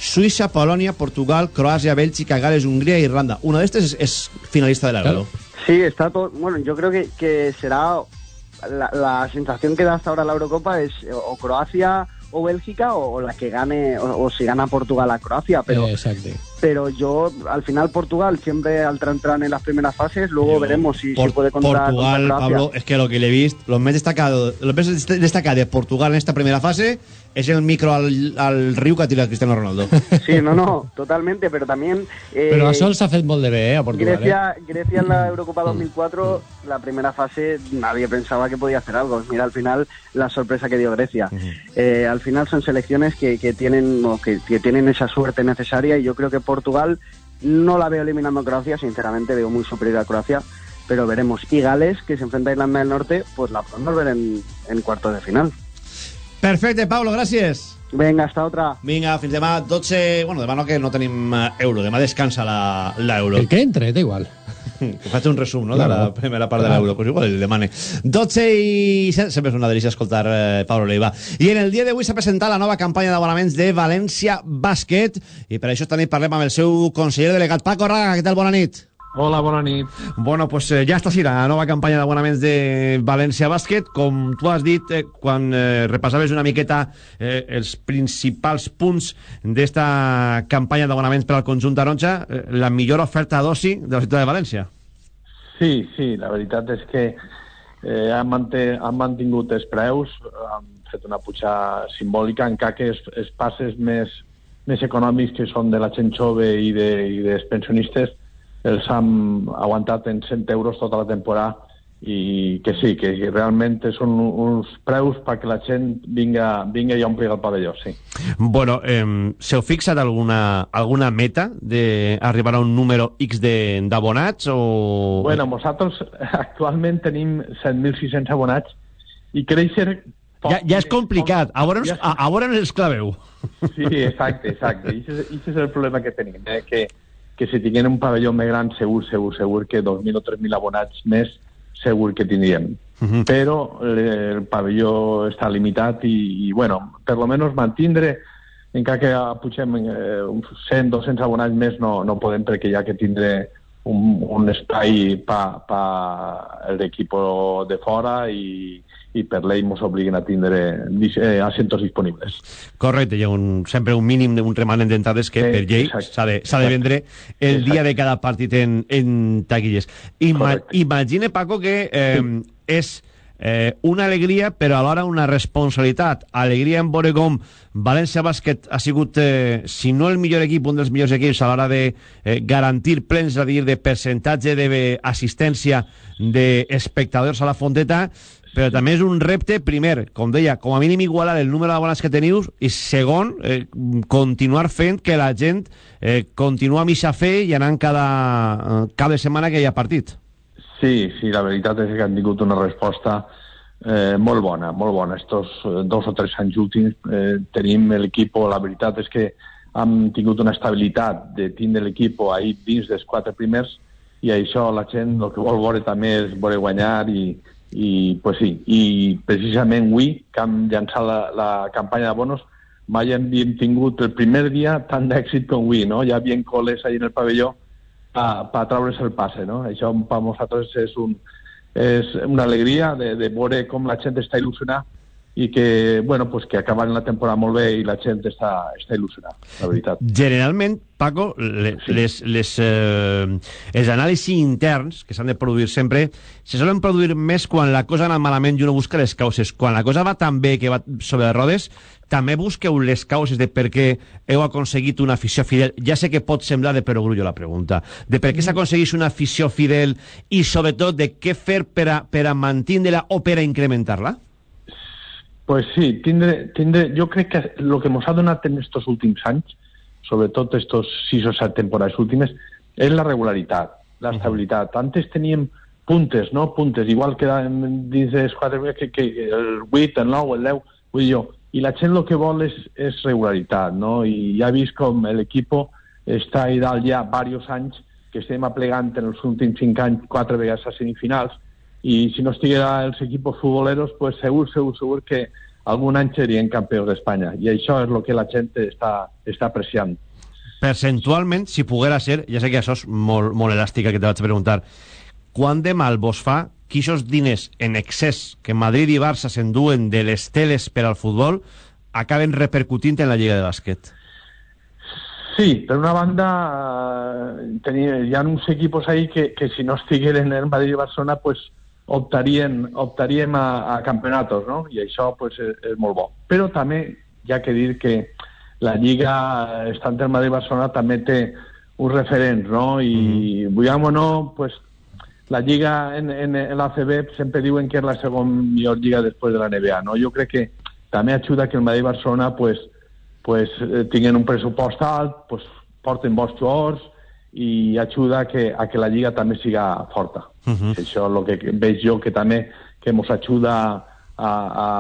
Suïssa, Polònia, Portugal, Croàcia, Bèlgica, Gales, Hongria i Irlanda. Una d'estes és, és finalista de l'Euro.
Sí, está todo. Bueno, yo creo que, que será. La, la sensación que da hasta ahora la Eurocopa es o Croacia o Bélgica o, o la que gane, o, o si gana Portugal a Croacia. Pero,
Eh, exacte.
pero yo, al final, Portugal siempre al entrar en las primeras fases, luego veremos si, si
Por-
puede contra,
Portugal,
contra.
Pablo, es que lo que le he visto, lo més destacado, lo més destacat de Portugal en esta primera fase es el micro al, al riu que tira Cristiano Ronaldo.
Sí, no, no, totalmente, pero también. eh,
Però això els ha fet molt de bé, eh, a Portugal.
Grecia,
Eh?
Grecia en la Eurocopa 2004, la primera fase, nadie pensaba que podía hacer algo. Mira, al final, la sorpresa que dio Grecia. Eh, al final son selecciones que, que tienen, o que, que tienen esa suerte necesaria y yo creo que Portugal no la veo eliminando a Croacia, sinceramente veo muy superior a Croacia, pero veremos. Y Gales, que se enfrenta a Irlanda del Norte, pues la podemos ver en, en cuartos de final.
Perfecte, Pablo, gràcies.
Venga, hasta otra.
Vinga, fins demà 12... Bueno, demà no, que no tenim eh, euro. Demà descansa la, la euro.
El que entre, da igual.
Que faig un resum, no?, de
Claro.
la primera part de l'euro. Pues igual el demane. 12 i... Sempre és una delícia escoltar eh, Pablo Leiva. I en el dia d'avui s'ha presentat la nova campanya d'abonaments de València Bàsquet i per això també parlem amb el seu conseller delegat. Paco Raga, què tal? Bona nit.
Hola, bona nit.
Bueno, pues eh, ja està així la nova campanya d'abonaments de València Bàsquet. Com tu has dit, eh, quan eh, repassaves una miqueta eh, els principals punts d'esta campanya d'abonaments per al conjunt taronja, eh, la millor oferta d'oci de la ciutat de València.
Sí, sí, la veritat és que eh, han, mante han mantingut els preus, han fet una pujada simbòlica, encara que els, els passes més, més econòmics que són de la gent jove i, de, i dels pensionistes els han aguantat en 100 euros tota la temporada i que sí, que realment són uns preus perquè la gent vinga, vinga i ompli el pavelló, sí.
Bueno, eh, s'heu fixat alguna, alguna meta d'arribar a un número X d'abonats o...
Bueno, nosaltres actualment tenim 7.600 abonats i créixer...
Ja, ja és complicat, a veure, ja... a, a veure els claveu.
Sí, exacte, exacte. I aquest és el problema que tenim, eh? que que si tinguem un pavelló més gran, segur, segur, segur que 2.000 o 3.000 abonats més, segur que tindríem. Uh -huh. Però el pavelló està limitat i, i bueno, per lo menos mantindre, encara que pugem eh, uns 100, 200 abonats més, no, no podem perquè ha que tindre un, un espai pa, pa l'equip de fora i, i per llei ens obliguen a tindre eh, assentos disponibles.
Correcte, hi ha un, sempre un mínim d'un remanent d'entrades que sí, per llei s'ha de, de vendre el exacte. dia de cada partit en, en taquilles. Ima, imagine, Paco, que eh, sí. és eh, una alegria, però alhora una responsabilitat. Alegria en veure com València Bàsquet ha sigut, eh, si no el millor equip, un dels millors equips a l'hora de eh, garantir plens, a dir, de percentatge d'assistència d'espectadors a la Fonteta, però també és un repte, primer, com deia, com a mínim igualar el número d'abonats que teniu i segon, eh, continuar fent que la gent eh, continua a missa fe i anant cada, eh, cada setmana que hi ha partit.
Sí, sí, la veritat és que han tingut una resposta eh, molt bona, molt bona. Estos eh, dos o tres anys últims eh, tenim l'equip, la veritat és que hem tingut una estabilitat de tindre l'equip ahir dins dels quatre primers i això la gent el que vol veure també és voler guanyar i, i pues sí, i precisament avui que hem llançat la, la campanya de bonos mai havíem tingut el primer dia tant d'èxit com avui, no? Ja havien col·les ahí en el pavelló per pa treure's el passe, no? Això per nosaltres és, un, és una alegria de, de veure com la gent està il·lusionada i que, bueno, pues que acaben la temporada molt bé i la gent està, està il·lusionada, la veritat.
Generalment, Paco, les, sí. les, les, eh, els anàlisis interns que s'han de produir sempre se solen produir més quan la cosa ha anat malament i uno busca les causes. Quan la cosa va tan bé que va sobre les rodes, també busqueu les causes de per què heu aconseguit una afició fidel. Ja sé que pot semblar de perogrullo la pregunta. De per què s'aconsegueix una afició fidel i, sobretot, de què fer per a, per a mantenir-la o per a incrementar-la?
Pues sí, tindre, tindre, jo crec que el que ens ha donat en aquests últims anys, sobretot estos sis o set temporades últimes, és la regularitat, l'estabilitat. -huh. Antes teníem puntes, no? Puntes, igual que dins dels quatre que, que el 8, el 9, el 10, vull jo. I la gent el que vol és, és regularitat, no? I ja he vist com l'equip està a dalt ja diversos anys que estem aplegant en els últims cinc anys quatre vegades a semifinals i si no estiguera els equipos futboleros, pues segur, segur, segur que algun any serien campions d'Espanya. I això és el que la gent està, està apreciant.
Percentualment, si poguera ser, ja sé que això és molt, molt elàstica que te vaig preguntar, quant de mal vos fa que aquests diners en excés que Madrid i Barça s'enduen de les teles per al futbol acaben repercutint en la Lliga de Bàsquet?
Sí, per una banda, eh, tenia, hi ha uns equipos ahí que, que si no estigueren en Madrid i Barcelona, pues, optaríem, optaríem a, a campionatos, no? I això pues, és, és molt bo. Però també hi ha que dir que la Lliga, estant en Madrid Barcelona, també té uns referents, no? I, mm. vulguem o no, pues, la Lliga en, en, en l'ACB sempre diuen que és la segona millor lliga després de la NBA, no? Jo crec que també ajuda que el Madrid Barcelona pues, pues, eh, tinguin un pressupost alt, pues, porten bons jugadors, i ajuda a que, a que la lliga també siga forta. Uh -huh. Això és el que veig jo que també que ens ajuda a,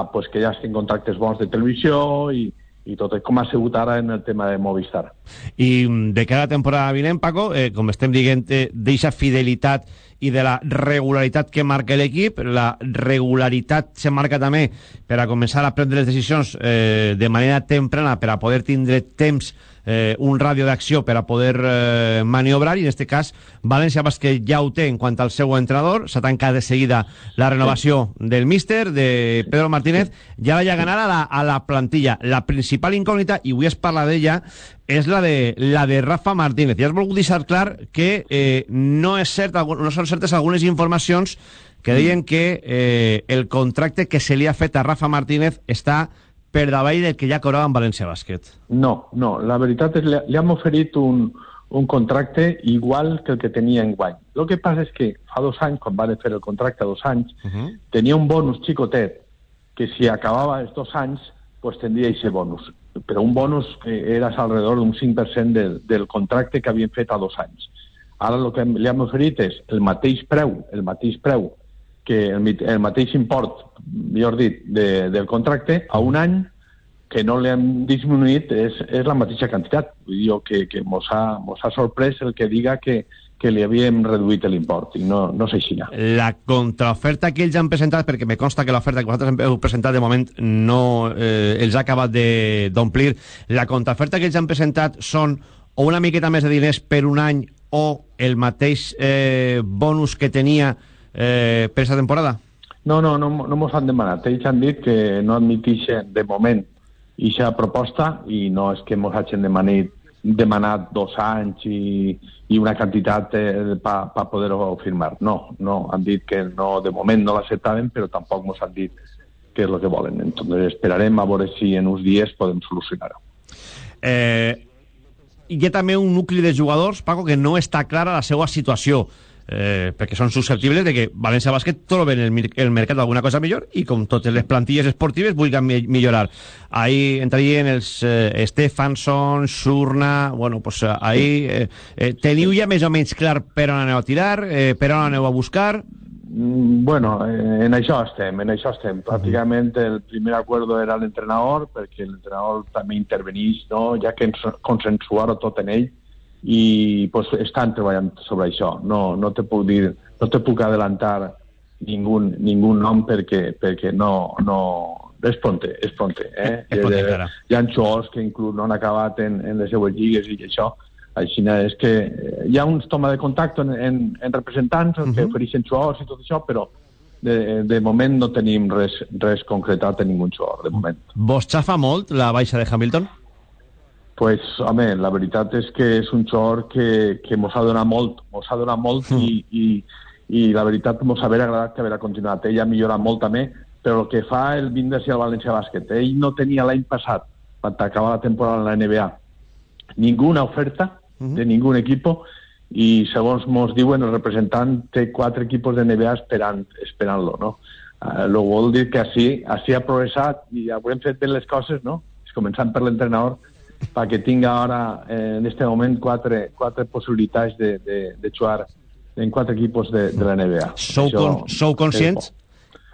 a pues, que ja estiguin contractes bons de televisió i, i tot com ha sigut ara en el tema de Movistar.
I de cada temporada vinent, Paco, eh, com estem dient, eh, d'eixa fidelitat i de la regularitat que marca l'equip, la regularitat se marca també per a començar a prendre les decisions eh, de manera temprana per a poder tindre temps eh, un ràdio d'acció per a poder eh, maniobrar i en aquest cas València Bàsquet ja ho té en quant al seu entrenador, s'ha tancat de seguida la renovació del míster, de Pedro Martínez, i ara ja ganarà la, a la plantilla. La principal incògnita, i avui es parla d'ella, és la de, la de Rafa Martínez. Ja has volgut deixar clar que eh, no, és cert, no són certes algunes informacions que deien que eh, el contracte que se li ha fet a Rafa Martínez està per davall del que ja cobrava en València Bàsquet.
No, no, la veritat és que li hem oferit un, un contracte igual que el que tenia en guany. El que passa és que fa dos anys, quan van fer el contracte dos anys, uh -huh. tenia un bonus xicotet que si acabava els dos anys, pues tindria aquest bonus. Però un bonus que era alrededor d'un 5% del, del contracte que havien fet a dos anys. Ara el que li hem oferit és el mateix preu, el mateix preu que el, el mateix import, millor dit, de, del contracte a un any que no li han disminuït és, és la mateixa quantitat. Vull dir que, que mos, ha, mos ha sorprès el que diga que, que li havíem reduït l'import, i no, no així.
La contraoferta que ells han presentat, perquè me consta que l'oferta que vosaltres heu presentat de moment no eh, els ha acabat d'omplir, la contraoferta que ells han presentat són o una miqueta més de diners per un any o el mateix eh, bonus que tenia eh, per aquesta temporada?
No, no, no, no mos han demanat. Ells han dit que no admitixen de moment aquesta proposta i no és que mos hagin demanat, demanat dos anys i, i una quantitat eh, per pa poder-ho firmar. No, no, han dit que no, de moment no l'acceptaven, però tampoc mos han dit què és el que volen. Entonces esperarem a veure si en uns dies podem solucionar-ho.
Eh, hi ha també un nucli de jugadors, Paco, que no està clara la seva situació eh, perquè són susceptibles de que València Bàsquet troben el, el mercat alguna cosa millor i com totes les plantilles esportives vulguin mi millorar. Ahí entrarien els eh, Stefanson, Surna, bueno, pues ahí eh, eh, teniu ja més o menys clar per on aneu a tirar, eh, per on aneu a buscar?
Mm, bueno, eh, en això estem, en això estem. Pràcticament el primer acord era l'entrenador, perquè l'entrenador també intervenís, no? ja que consensuar-ho tot en ell, i pues, estan treballant sobre això. No, no te puc dir, no te puc adelantar ningú, ningú nom perquè, perquè no, no, és pronte, és pronte. Eh?
És pronte, hi,
hi ha jugadors que inclús no han acabat en, en les seues lligues i això. Així és que hi ha uns toma de contacte en, en, en representants uh -huh. que ofereixen jugadors i tot això, però de, de moment no tenim res, res concretat en ningú jugador, de moment.
Vos xafa molt la baixa de Hamilton?
Pues, home, la veritat és que és un xor que, que mos ha donat molt, mos ha donat molt mm. i, i, i la veritat mos ha agradat que haver continuat. Ell ha millorat molt també, però el que fa el Vindes i el València Bàsquet, ell no tenia l'any passat, quan acaba la temporada en la NBA, ninguna oferta mm -hmm. de ningú equip i segons mos diuen el representant té quatre equipos de NBA esperant, esperant-lo, no? Uh, lo vol dir que així, així ha progressat i haurem fet bé les coses, no? Començant per l'entrenador, perquè tinga ara, eh, en este moment, quatre, quatre possibilitats de, de, de jugar en quatre equipos de, de la NBA.
Sou, Això, con, sou conscients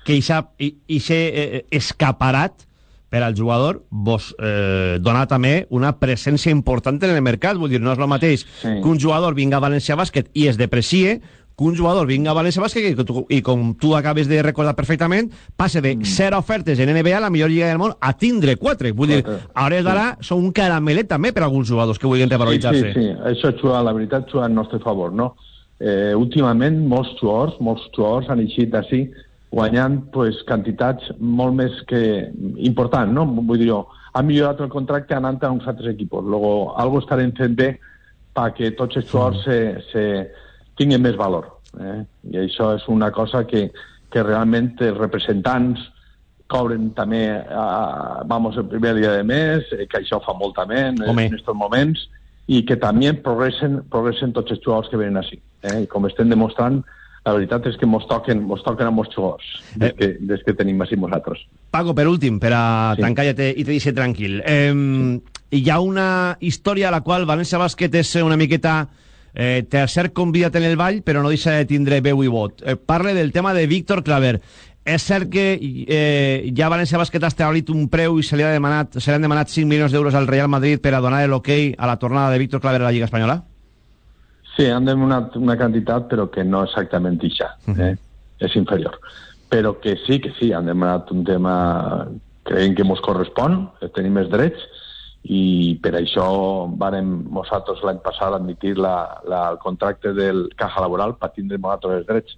que aquest eh, escaparat per al jugador vos eh, dona també una presència important en el mercat. Vull dir, no és el mateix sí. que un jugador vinga a València Bàsquet i es deprecie que un jugador vinga a València Bàsquet i, tu, i com tu acabes de recordar perfectament, passe de mm. ser ofertes en NBA, la millor lliga del món, a tindre quatre. Vull dir, a hores d'ara sí. són un caramelet també per a alguns jugadors que vulguin revaloritzar-se.
Sí, sí, sí, això juga, la veritat, juga en nostre favor, no? Eh, últimament, molts jugadors, molts jugadors han eixit així, guanyant pues, quantitats molt més que importants, no? Vull dir, han millorat el contracte anant a uns altres equipos. Luego, algo estarem fent bé perquè tots els jugadors se, se, tinguin més valor. Eh? I això és una cosa que, que realment els representants cobren també, a, vamos, el primer dia de mes, eh, que això fa molt també en, en aquests moments, i que també progressen, progressen tots els jugadors que venen així. Eh? I com estem demostrant, la veritat és que mos toquen, mos toquen a molts jugadors des, eh. que, des que tenim així nosaltres.
Paco, per últim, per a sí. tancar i te, i te deixe tranquil. Eh, sí. Hi ha una història a la qual València Bàsquet és una miqueta eh, tercer convidat en el ball, però no deixa de tindre veu i vot. Eh, parle del tema de Víctor Claver. És cert que eh, ja València Bàsquet ha establit un preu i se li ha demanat, se li han demanat 5 milions d'euros al Real Madrid per a donar l'hoquei okay a la tornada de Víctor Claver a la Lliga Espanyola?
Sí, han demanat una quantitat, però que no exactament ixa. Uh -huh. eh? És inferior. Però que sí, que sí, han demanat un tema creiem que ens correspon, que tenim els drets, i per això vàrem nosaltres l'any passat admitir la, la, el contracte del caja laboral per tindre nosaltres els drets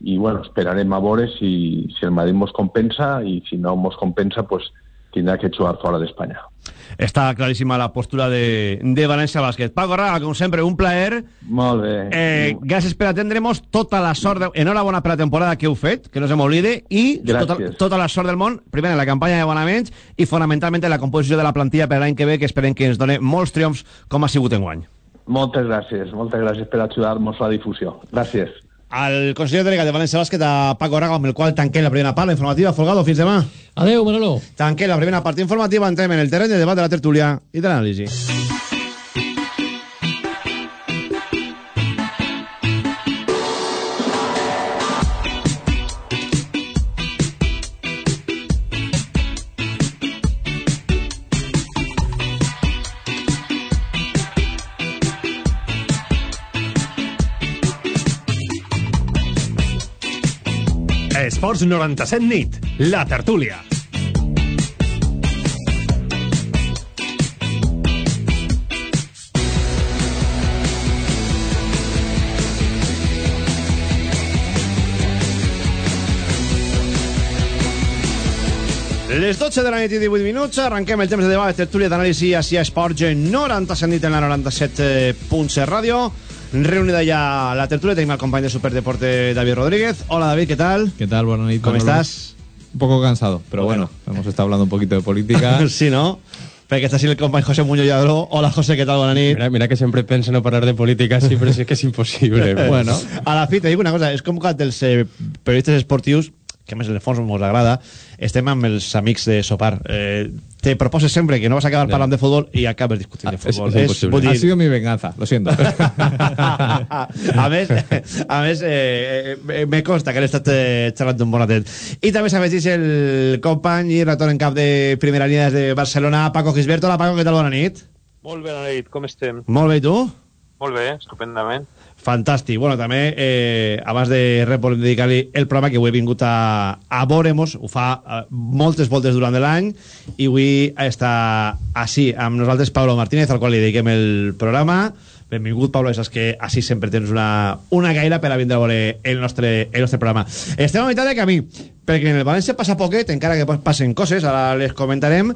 i bueno, esperarem a veure si, si el Madrid mos compensa i si no mos compensa pues, tindrà que jugar fora d'Espanya.
Està claríssima la postura de, de València Bàsquet. Paco Raga, com sempre, un plaer.
Molt bé.
Eh, gràcies per atendre'ns. Tota la sort... De... Enhorabona per la temporada que heu fet, que no se m'oblide, i tota,
Gràcies.
tota la sort del món, primer en la campanya d'abonaments i fonamentalment en la composició de la plantilla per l'any que ve, que esperem que ens doni molts triomfs com ha sigut enguany.
Moltes gràcies, moltes gràcies per ajudar-nos a la difusió. Gràcies.
Al conseller delegat de València Bàsquet, a Paco Raga, amb el qual tanquem la primera part, la informativa. Folgado, fins demà.
Adeu, Manolo.
Tanquem la primera part informativa, entrem en el terreny de debat de la tertúlia i de l'anàlisi.
Esports 97 nit, la tertúlia.
Les 12 de la nit i 18 minuts, arrenquem el temps de debat, tertúlia d'anàlisi a Esports 97 nit en la 97.7 ràdio. Reunida ya la tertulia, tenim el company de Superdeporte David Rodríguez. Hola David, ¿qué tal?
¿Qué tal? Buenas noches.
¿Cómo estás?
Un poco cansado, pero bueno, hemos estado hablando un poquito de política.
sí, ¿no? Perquè està així el company José Muñoz Lladró. Hola, José, què tal? Bona nit.
Mira, mira que siempre penso no parar de política, sí, pero sí que es imposible.
bueno. A la fi, te dic una cosa, és com que dels eh, periodistes esportius, que a més en el fons ens agrada, estem amb els amics de sopar. Eh, te proposes sempre que no vas a acabar parlant de futbol i acabes discutint de
Es,
futbol.
es imposible.
vull dir-
Ha sido mi venganza, lo siento.
a més, a més eh, eh, me consta que han estat eh, xerrant un bon atent. I també s'afegeix el company i retorn en cap de primera línia des de Barcelona, Paco Gisberto. Hola, Paco, què tal? Bona nit.
Molt bé, bona nit, com estem?
Molt bé, tu?
Molt bé, estupendament.
Fantàstic. Bueno, també, eh, abans de res, volem dedicar-li el programa que avui he vingut a, a veure-mos, ho fa eh, moltes voltes durant l'any, i avui està així, amb nosaltres Pablo Martínez, al qual li dediquem el programa. Benvingut, Pablo, saps que així sempre tens una, una gaire per a vindre a veure el nostre, el nostre programa. Estem a meitat de camí, perquè en el València passa poquet, encara que passen coses, ara les comentarem,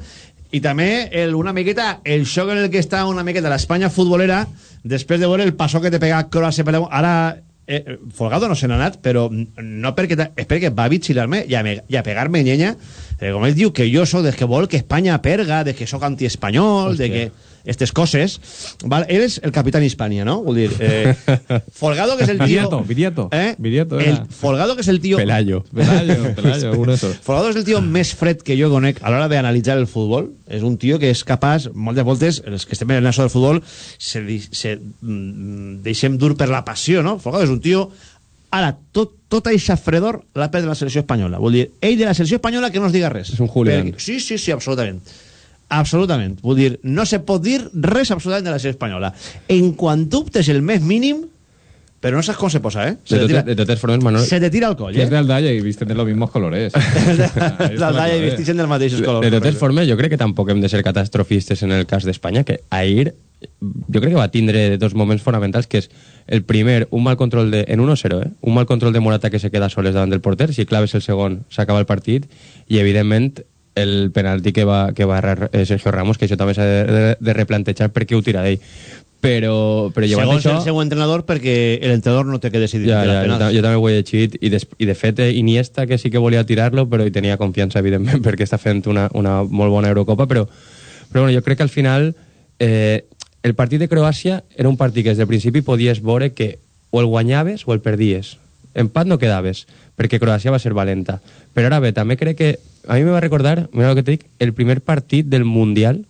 i també el, una miqueta el xoc en el que està una miqueta l'Espanya futbolera després de veure el passó que te pega Croàcia per damunt. ara eh, Folgado no se n'ha anat però no perquè és perquè va vigilar-me i me, i a pegar-me llenya eh, com ell diu que jo sóc des que vol que Espanya perga, de que sóc antiespanyol de que aquestes coses val? ell és el capitán Hispania no? Vull dir, eh, Folgado que és el tio
Viriato, Viriato.
eh?
Viriato
el. Folgado que és el tio
Pelayo. Pelayo, Pelayo, uno de esos.
Folgado és el tio més fred que jo conec a l'hora d'analitzar el futbol. És un tio que és capaç, moltes voltes, els que estem en això del futbol, se, se mm, deixem dur per la passió, no? Folgado és un tio... Ara, tot, tot eixa fredor l'ha perdut la selecció espanyola. Vull dir, ell de la selecció espanyola que no es diga res.
És un.
Perquè- Sí, sí, sí, absolutament. Absolutament. Vull dir, no se pot dir res absolutament de la selecció espanyola. En quan dubtes el més mínim, però no saps com se posa, eh? Se
De,
te
totes,
tira,
de Manolo...
se te tira el coll, eh?
es de Aldaya y visten de los mismos colores.
la talla i vestixen dels mateixos
De,
colors.
de totes formes, jo crec que tampoc hem de ser catastrofistes en el cas d'Espanya, que ahir jo crec que va tindre dos moments fonamentals, que és el primer, un mal control de... En 1-0, eh? Un mal control de Morata que se queda soles davant del porter, si claves el segon s'acaba el partit, i evidentment el penalti que va, que va errar eh, Sergio Ramos, que això també s'ha de, de, de replantejar perquè ho tira d'ell. Però, però llevant
Segons
això...
el seu entrenador, perquè l'entrenador no té que decidir.
Ja, ja, jo, jo també ho he llegit i, des, i de fet eh, Iniesta que sí que volia tirar-lo però hi tenia confiança evidentment perquè està fent una, una molt bona Eurocopa però, però bueno, jo crec que al final eh, el partit de Croàcia era un partit que des del principi podies veure que o el guanyaves o el perdies empat no quedaves perquè Croàcia va ser valenta però ara bé, també crec que a mi me va recordar, mira el que te dic el primer partit del Mundial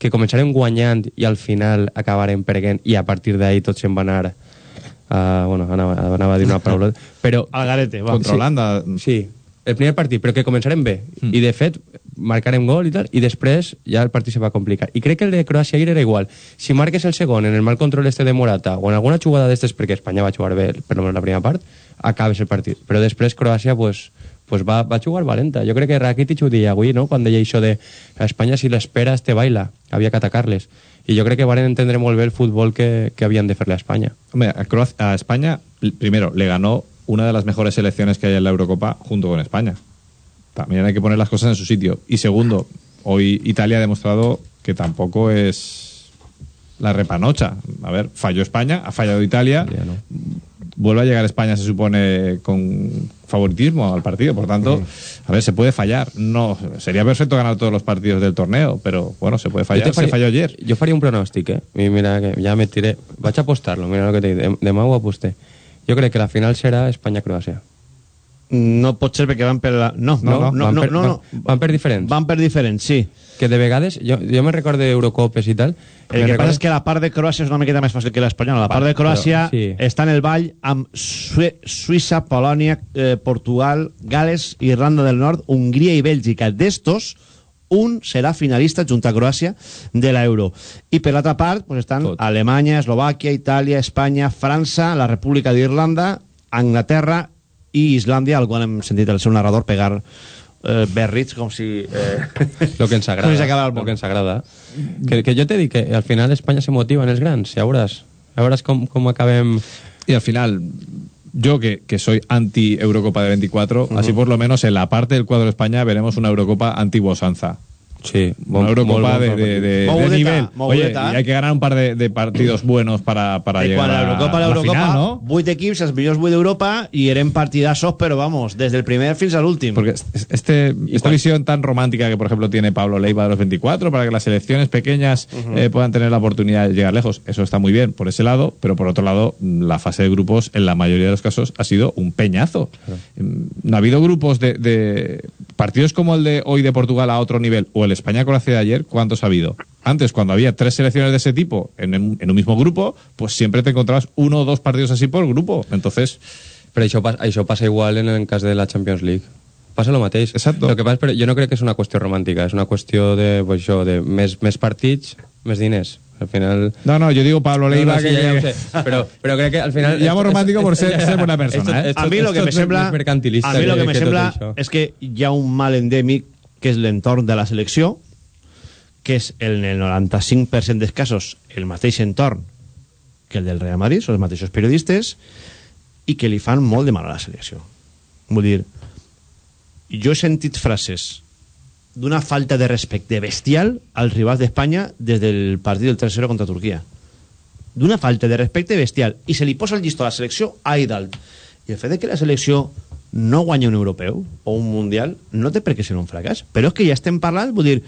que començarem guanyant i al final acabarem perdent i a partir d'ahí tot se'n va anar a, bueno, anava, anava a dir una paraula però
Al garete, va.
Contra Holanda.
sí, el primer partit, però que començarem bé
Mm.
i de fet marcarem gol i tal i després ja el partit se va complicar i crec que el de Croàcia ahir era igual si marques el segon en el mal control este de Morata o en alguna jugada d'estes perquè Espanya va jugar bé per almenys la primera part acabes el partit però després Croàcia pues, pues va, va jugar valenta. Jo crec que Rakitic ho deia avui, no?, quan deia això de a Espanya si l'esperas te baila, havia que atacar-les. I jo crec que van entendre molt bé el futbol que, que havien de fer-le a Espanya.
Hombre, a, Croacia- a España, primero, le ganó una de las mejores selecciones que hay en la Eurocopa junto con España. También hay que poner las cosas en su sitio. Y segundo, hoy Italia ha demostrado que tampoco es la repanocha. A ver, falló España, ha fallado Italia. Vuelve a llegar España, se supone, con favoritismo al partido. Por tanto, a ver, se puede fallar. No, sería perfecto ganar todos los partidos del torneo, pero bueno, se puede fallar.
Te
Se falló ayer.
Jo faria un pronòstic, eh? I mira, que ja me tiré. Vaig a apostar-lo, mira el que t'he dit. Dem- Demà ho aposté. Jo crec que la final serà Espanya-Croàcia.
No pot ser perquè van per la... No, no, no, no,
van
no,
per,
no, no.
Van, van per diferents.
Van per diferents, sí.
Que de vegades, jo, jo me recordo d'Eurocopes i tal...
El que passa és que la part de Croàcia és una miqueta més fàcil que l'espanyola. La part de Croàcia
però, sí.
està en el ball amb Sue Suïssa, Polònia, eh, Portugal, Gales, Irlanda del Nord, Hongria i Bèlgica. D'estos, un serà finalista junt a Croàcia de l'Euro. I per l'altra part pues, estan Tot. Alemanya, Eslovàquia, Itàlia, Espanya, França, la República d'Irlanda, Anglaterra i Islàndia, al qual hem sentit el seu narrador pegar eh, berrits com si... Eh,
Lo que ens agrada.
Si
Lo que ens agrada. Que, que jo t'he dit que al final Espanya se motiva en els grans, ja veuràs. Ja veuràs com, com acabem...
Y al final, yo que, que soy anti-Eurocopa de 24, así por lo menos en la parte del cuadro de España veremos una Eurocopa anti-Bosanza.
Sí,
una
molt-
Eurocopa de,
bon
de, de- de
Mogudeta,
nivel. Oye,
mogudeta.
y hay que ganar un par de, de partidos buenos para, para llegar
quan
a
l'Eurocopa, l'Eurocopa,
final, ¿no?
8 equips, els millors 8 d'Europa, i eren partidassos, però vamos, des del primer fins a l'últim.
Porque es- este, esta visión tan romántica que, por ejemplo, tiene Pablo Leiva de los 24 para que las selecciones pequeñas eh, puedan tener la oportunidad de llegar lejos, eso está muy bien por ese lado, pero por otro lado, mm, la fase de grupos en la mayoría de los casos ha sido un peñazo. Mm, No ha habido grupos de, de partidos como el de hoy de Portugal a otro nivel o el España-Croacia de ayer, ¿cuántos ha habido? Antes, cuando había tres selecciones de ese tipo en, en- en un mismo grupo, pues siempre te encontrabas uno o dos partidos así por grupo. Entonces,
Però això, pas, això passa igual en el cas de la Champions League. Passa el mateix.
Exacto.
Lo que passa, però jo no crec que és una qüestió romàntica, és una qüestió de, pues, això, de més, més partits, més diners. Al final...
no, no, yo digo Pablo Leiva
no, no, sí,
que...
ho sé, però, però crec que al final...
Llamo
esto-
romántico por ser-
esto-
ser buena persona, ¿eh?
a mi lo que me sembla a mi lo que me
tot
sembla
això.
és que hi ha un mal endèmic que és l'entorn de la selecció que és en el 95% dels casos el mateix entorn que el del Real Madrid, són els mateixos periodistes i que li fan molt de mal a la selecció. Vull dir jo he sentit frases d'una falta de respecte bestial als rivals d'Espanya des del partit del 3-0 contra Turquia. D'una falta de respecte bestial. I se li posa el llistó a la selecció ahí dalt. I el fet que la selecció no guanya un europeu o un mundial no té per què ser un fracàs però és que ja estem parlant, vull dir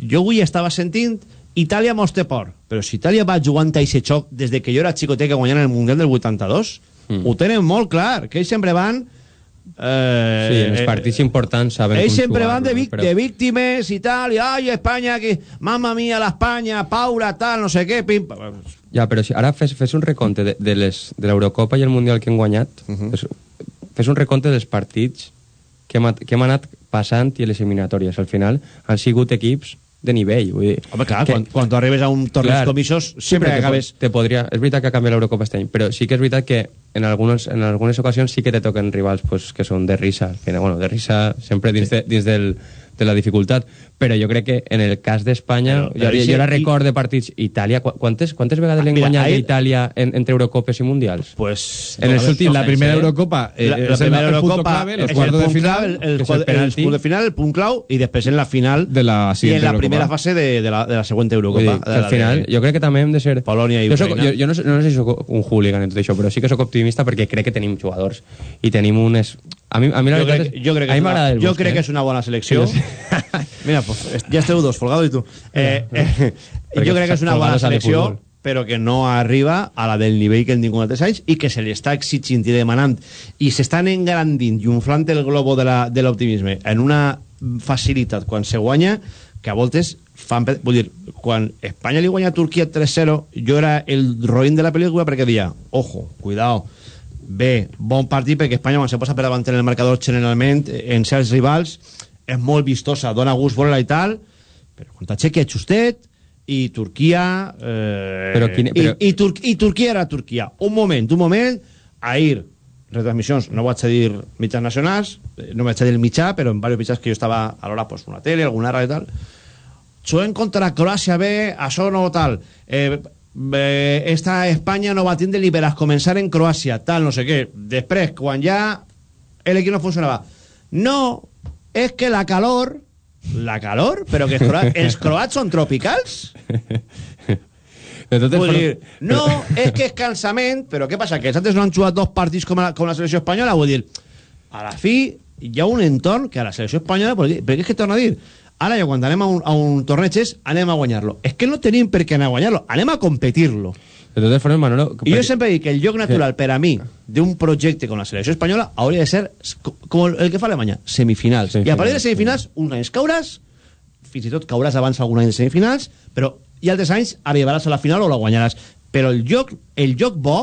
jo avui estava sentint Itàlia mos té por però si Itàlia va jugant a aquest xoc des de que jo era xicotet que guanyant el mundial del 82
Mm.
ho tenen molt clar que ells sempre van eh,
Sí, en els partits importants saben
ells sempre van de, vic
però-
de víctimes i tal, i ai, Espanya, que, mamma mia, l'Espanya, Paula, tal, no sé què, pim.
Ja, però si ara fes, fes un recompte de, de l'Eurocopa i el Mundial que hem guanyat, fes, fes un recompte dels partits que hem, que hem anat passant i les eliminatòries. Al final han sigut equips de nivell. Vull dir,
Home, clar, quan, quan tu arribes a un torneig
Clar,
comissos, sempre
te,
acabes...
te podria, és veritat que ha canviat l'Eurocopa este any, però sí que és veritat que en algunes, en algunes ocasions sí que te toquen rivals pues, que són de risa, que, bueno, de risa sempre dins, de, dins del, de la dificultat, però jo crec que en el cas d'Espanya, jo, jo era
i-
record de partits Itàlia, qu- quantes, quantes vegades l'hem
Mira,
guanyat
ahir-
d'Itàlia en, entre Eurocopes i Mundials?
Pues,
en els
no,
últims
la primera
eh?
Eurocopa eh,
la, la
es el,
primera Eurocopa
clave, los cuartos
el
de final.
el, el, de final, el punt clau, i després en la final
de la
i en la
Eurocopa.
primera fase de, de, la, de la següent Eurocopa.
dir, al
la
final, jo crec que també hem de ser...
Polònia i
jo, soc,
Ucraïna.
jo, jo no, sé- no sé si sóc un hooligan i tot això, però sí que sóc optimista perquè crec que tenim jugadors i tenim unes... A mi, a mi la
jo, crec,
és...
jo crec
a
que,
mi m'agrada el
jo crec que és una bona selecció.
Sí,
Mira, pues, es- ja esteu dos, Folgado i tu. Eh, eh,
Perquè
jo crec que és una bona selecció, però que no arriba a la del nivell que hem tingut altres anys i que se li està exigint i demanant i s'estan engrandint i inflant el globo de l'optimisme en una facilitat quan se guanya que a voltes fan... Vull dir, quan Espanya li guanya a Turquia 3-0 jo era el roïn de la pel·lícula perquè deia, ojo, cuidao bé, bon partit perquè Espanya quan se posa per davant en el marcador generalment en certs rivals és molt vistosa, dona gust veure-la i tal però quan t'aixequi a Justet i Turquia eh,
Però quin- però-
i, i, Tur i Turquia era Turquia. Un moment, un moment, ahir retransmissions, no vaig a dir mitjans nacionals, no vaig a dir el mitjà, però en diversos mitjans que jo estava a l'hora, pues, una tele, alguna ràdio i tal, juguen contra Croàcia B, això no tal, eh, eh, esta Espanya no va tindre ni per a començar en Croàcia, tal, no sé què. Després, quan ja l'equip no funcionava, no, és que la calor, la calor, però que els croats, els croats són tropicals?
De totes
Vull
formes-
dir, no, és que és cansament, però què passa? Que els altres no han jugat dos partits com la, com la selecció espanyola? Vull dir, a la fi hi ha un entorn que a la selecció espanyola, perquè, perquè és que torno a dir, ara ja quan anem a un, a un torneig és anem a guanyar-lo. És que no tenim per què anar a guanyar-lo, anem a competir-lo.
De totes formes, Manolo...
I jo sempre dic que el lloc natural per a mi d'un projecte com la selecció espanyola hauria de ser co- com el que fa Alemanya, semifinals. I a partir de semifinals, uns anys cauràs, fins i tot cauràs abans algun any de semifinals, però i altres anys arribaràs a la final o la guanyaràs. Però el joc, el joc bo,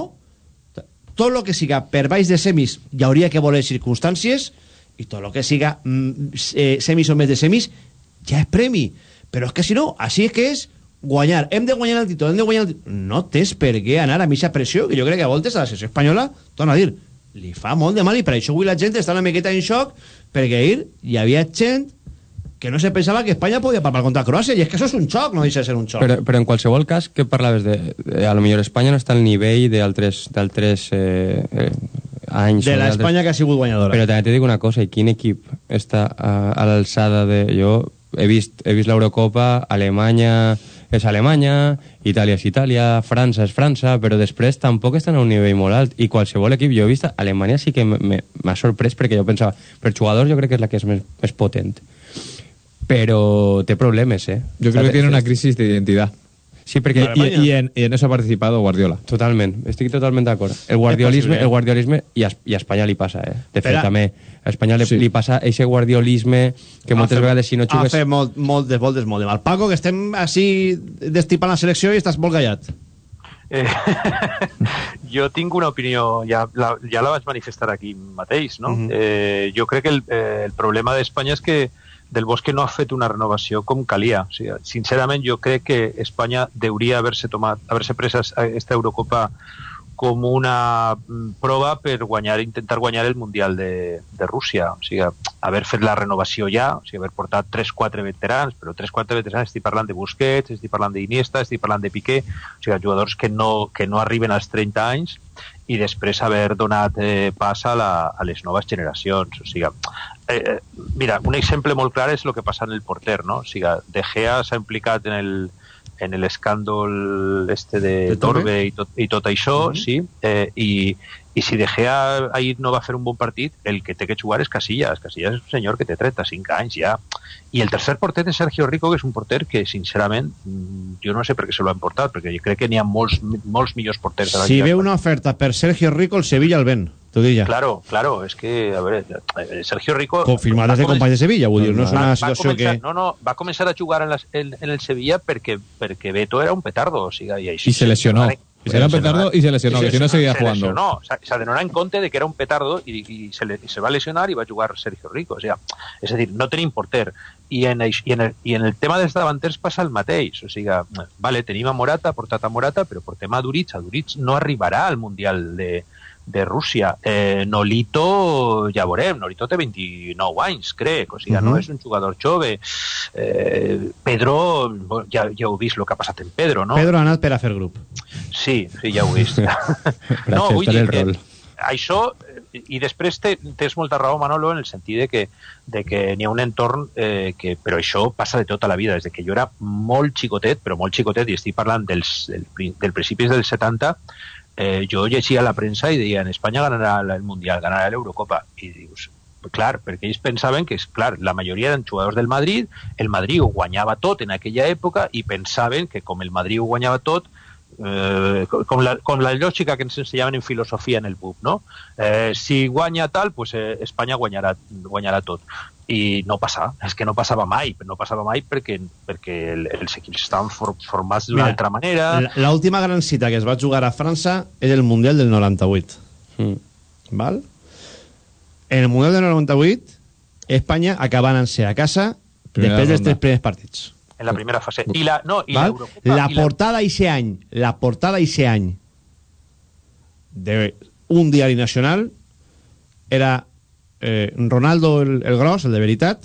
tot el que siga per baix de semis hi hauria que voler circumstàncies i tot el que siga mm, eh, semis o més de semis ja és premi. Però és que si no, així és que és guanyar. Hem de guanyar el títol, hem de guanyar el títol. No tens per què anar a mitja pressió, que jo crec que a voltes a la sessió espanyola, torno a dir, li fa molt de mal i per això avui la gent està una miqueta en xoc perquè ahir hi havia gent que no se pensava que Espanya podia parlar contra Croàcia i és que això és un xoc, no deixa de ser un xoc.
Però, però en qualsevol cas, que parlaves de, de... A lo millor Espanya no està al nivell d'altres d'altres eh, eh, anys...
de
o
la
d'altres-
Espanya que ha sigut guanyadora.
Però també te dic una cosa, i quin equip està a, a l'alçada de... Jo he vist, he vist l'Eurocopa, Alemanya és Alemanya, Itàlia és Itàlia, França és França, però després tampoc estan a un nivell molt alt. I qualsevol equip, jo he vist, Alemanya sí que m'ha sorprès perquè jo pensava, per jugadors jo crec que és la que és més, més potent. Pero té problemes, eh?
Yo creo que tiene una crisis de identidad.
Sí, perquè...
Y, y- y en, y en eso ha participado Guardiola.
Totalment, estic totalment d'acord. El guardiolisme, el guardiolisme i a, i a Espanya li passa, eh? De fet,
Espera.
també. A Espanya li,
Sí.
li passa eixe guardiolisme que moltes
Ha fet-
vegades si no
Ha
jugues...
fet molt, molt de voltes, molt de mal. Paco, que estem així destipant la selecció i estàs molt callat.
Eh, jo tinc una opinió, ja la, ja la vaig manifestar aquí mateix, no?
Mhm.
eh, jo crec que el, eh, el problema d'Espanya és que del Bosque no ha fet una renovació com calia. O sigui, sincerament, jo crec que Espanya hauria haver-se tomat, haver-se pres aquesta Eurocopa com una mm, prova per guanyar, intentar guanyar el Mundial de, de Rússia. O sigui, haver fet la renovació ja, o sigui, haver portat 3-4 veterans, però 3-4 veterans, estic parlant de Busquets, estic parlant d'Iniesta, estic parlant de Piqué, o sigui, jugadors que no, que no arriben als 30 anys i després haver donat eh, pas a, la, a les noves generacions. O sigui, eh, eh, mira, un exemple molt clar és el que passa en el porter, no? O sigui, De Gea s'ha implicat en el, en l'escàndol este de,
De?
Torbe i tot, i tot això, sí, eh, i, i si De Gea ahir no va fer un bon partit, el que té que jugar és Casillas. Casillas és un senyor que té 35 anys ja. I el tercer porter és Sergio Rico, que és un porter que, sincerament, mm, jo no sé per què se l'han portat, perquè jo crec que n'hi ha molts, molts millors porters. la
Si ve una oferta per Sergio Rico, el Sevilla el ven.
Claro, claro, és que, a veure, eh, Sergio Rico...
Confirmades de companys de Sevilla, vull dir, no és una situació
començar,
que...
No, no, va començar a jugar en, la, en, en el Sevilla perquè, perquè Beto era un petardo, o sigui, i així...
Y se lesionó.
se
Era un petardo y se lesionó, que si no seguía
se
jugando.
lesionó, se, adonó en compte de que era un petardo i, i se, le, se va lesionar i va jugar Sergio Rico. O sigui, és a dir, no tenim porter. I en, i, en el, I en el tema dels davanters passa el mateix. O sigui, vale, tenim a Morata, portat a Morata, però portem a Duritz. A Duritz no arribarà al Mundial de, de Rússia. Eh, Nolito, ja veurem, Nolito té 29 anys, crec, o sigui, uh -huh. no
Mhm.
és un jugador jove. Eh, Pedro, ja, ja heu vist el que ha passat en Pedro, no?
Pedro ha anat per a fer grup.
Sí, sí, ja ho he vist. no, vull dir que això, i després te, tens molta raó, Manolo, en el sentit de que, de que n'hi ha un entorn eh, que, però això passa de tota la vida, des de que jo era molt xicotet, però molt xicotet, i estic parlant dels, del, del principis dels 70, eh, jo llegia la premsa i deien Espanya ganarà el Mundial, ganarà l'Eurocopa, i dius, clar, perquè ells pensaven que, és clar, la majoria eren jugadors del Madrid, el Madrid ho guanyava tot en aquella època i pensaven que com el Madrid ho guanyava tot, eh, com, la, com la lògica que ens ensenyaven en filosofia en el BUP, no? Eh, si guanya tal, pues, eh, Espanya guanyarà, guanyarà tot. I no passa, és que no passava mai, no passava mai perquè, perquè el, els equips estaven for, formats d'una altra manera.
la- L'última gran cita que es va jugar a França és el Mundial del 98.
Mm.
Val? En el Mundial del 98, Espanya acaba anant-se a casa
Primera
després dels tres primers partits.
En la primera fase. I la, no, i
Val? La
i
portada ese any, la portada ese any de un diari nacional era eh, Ronaldo el, el gros, el de veritat,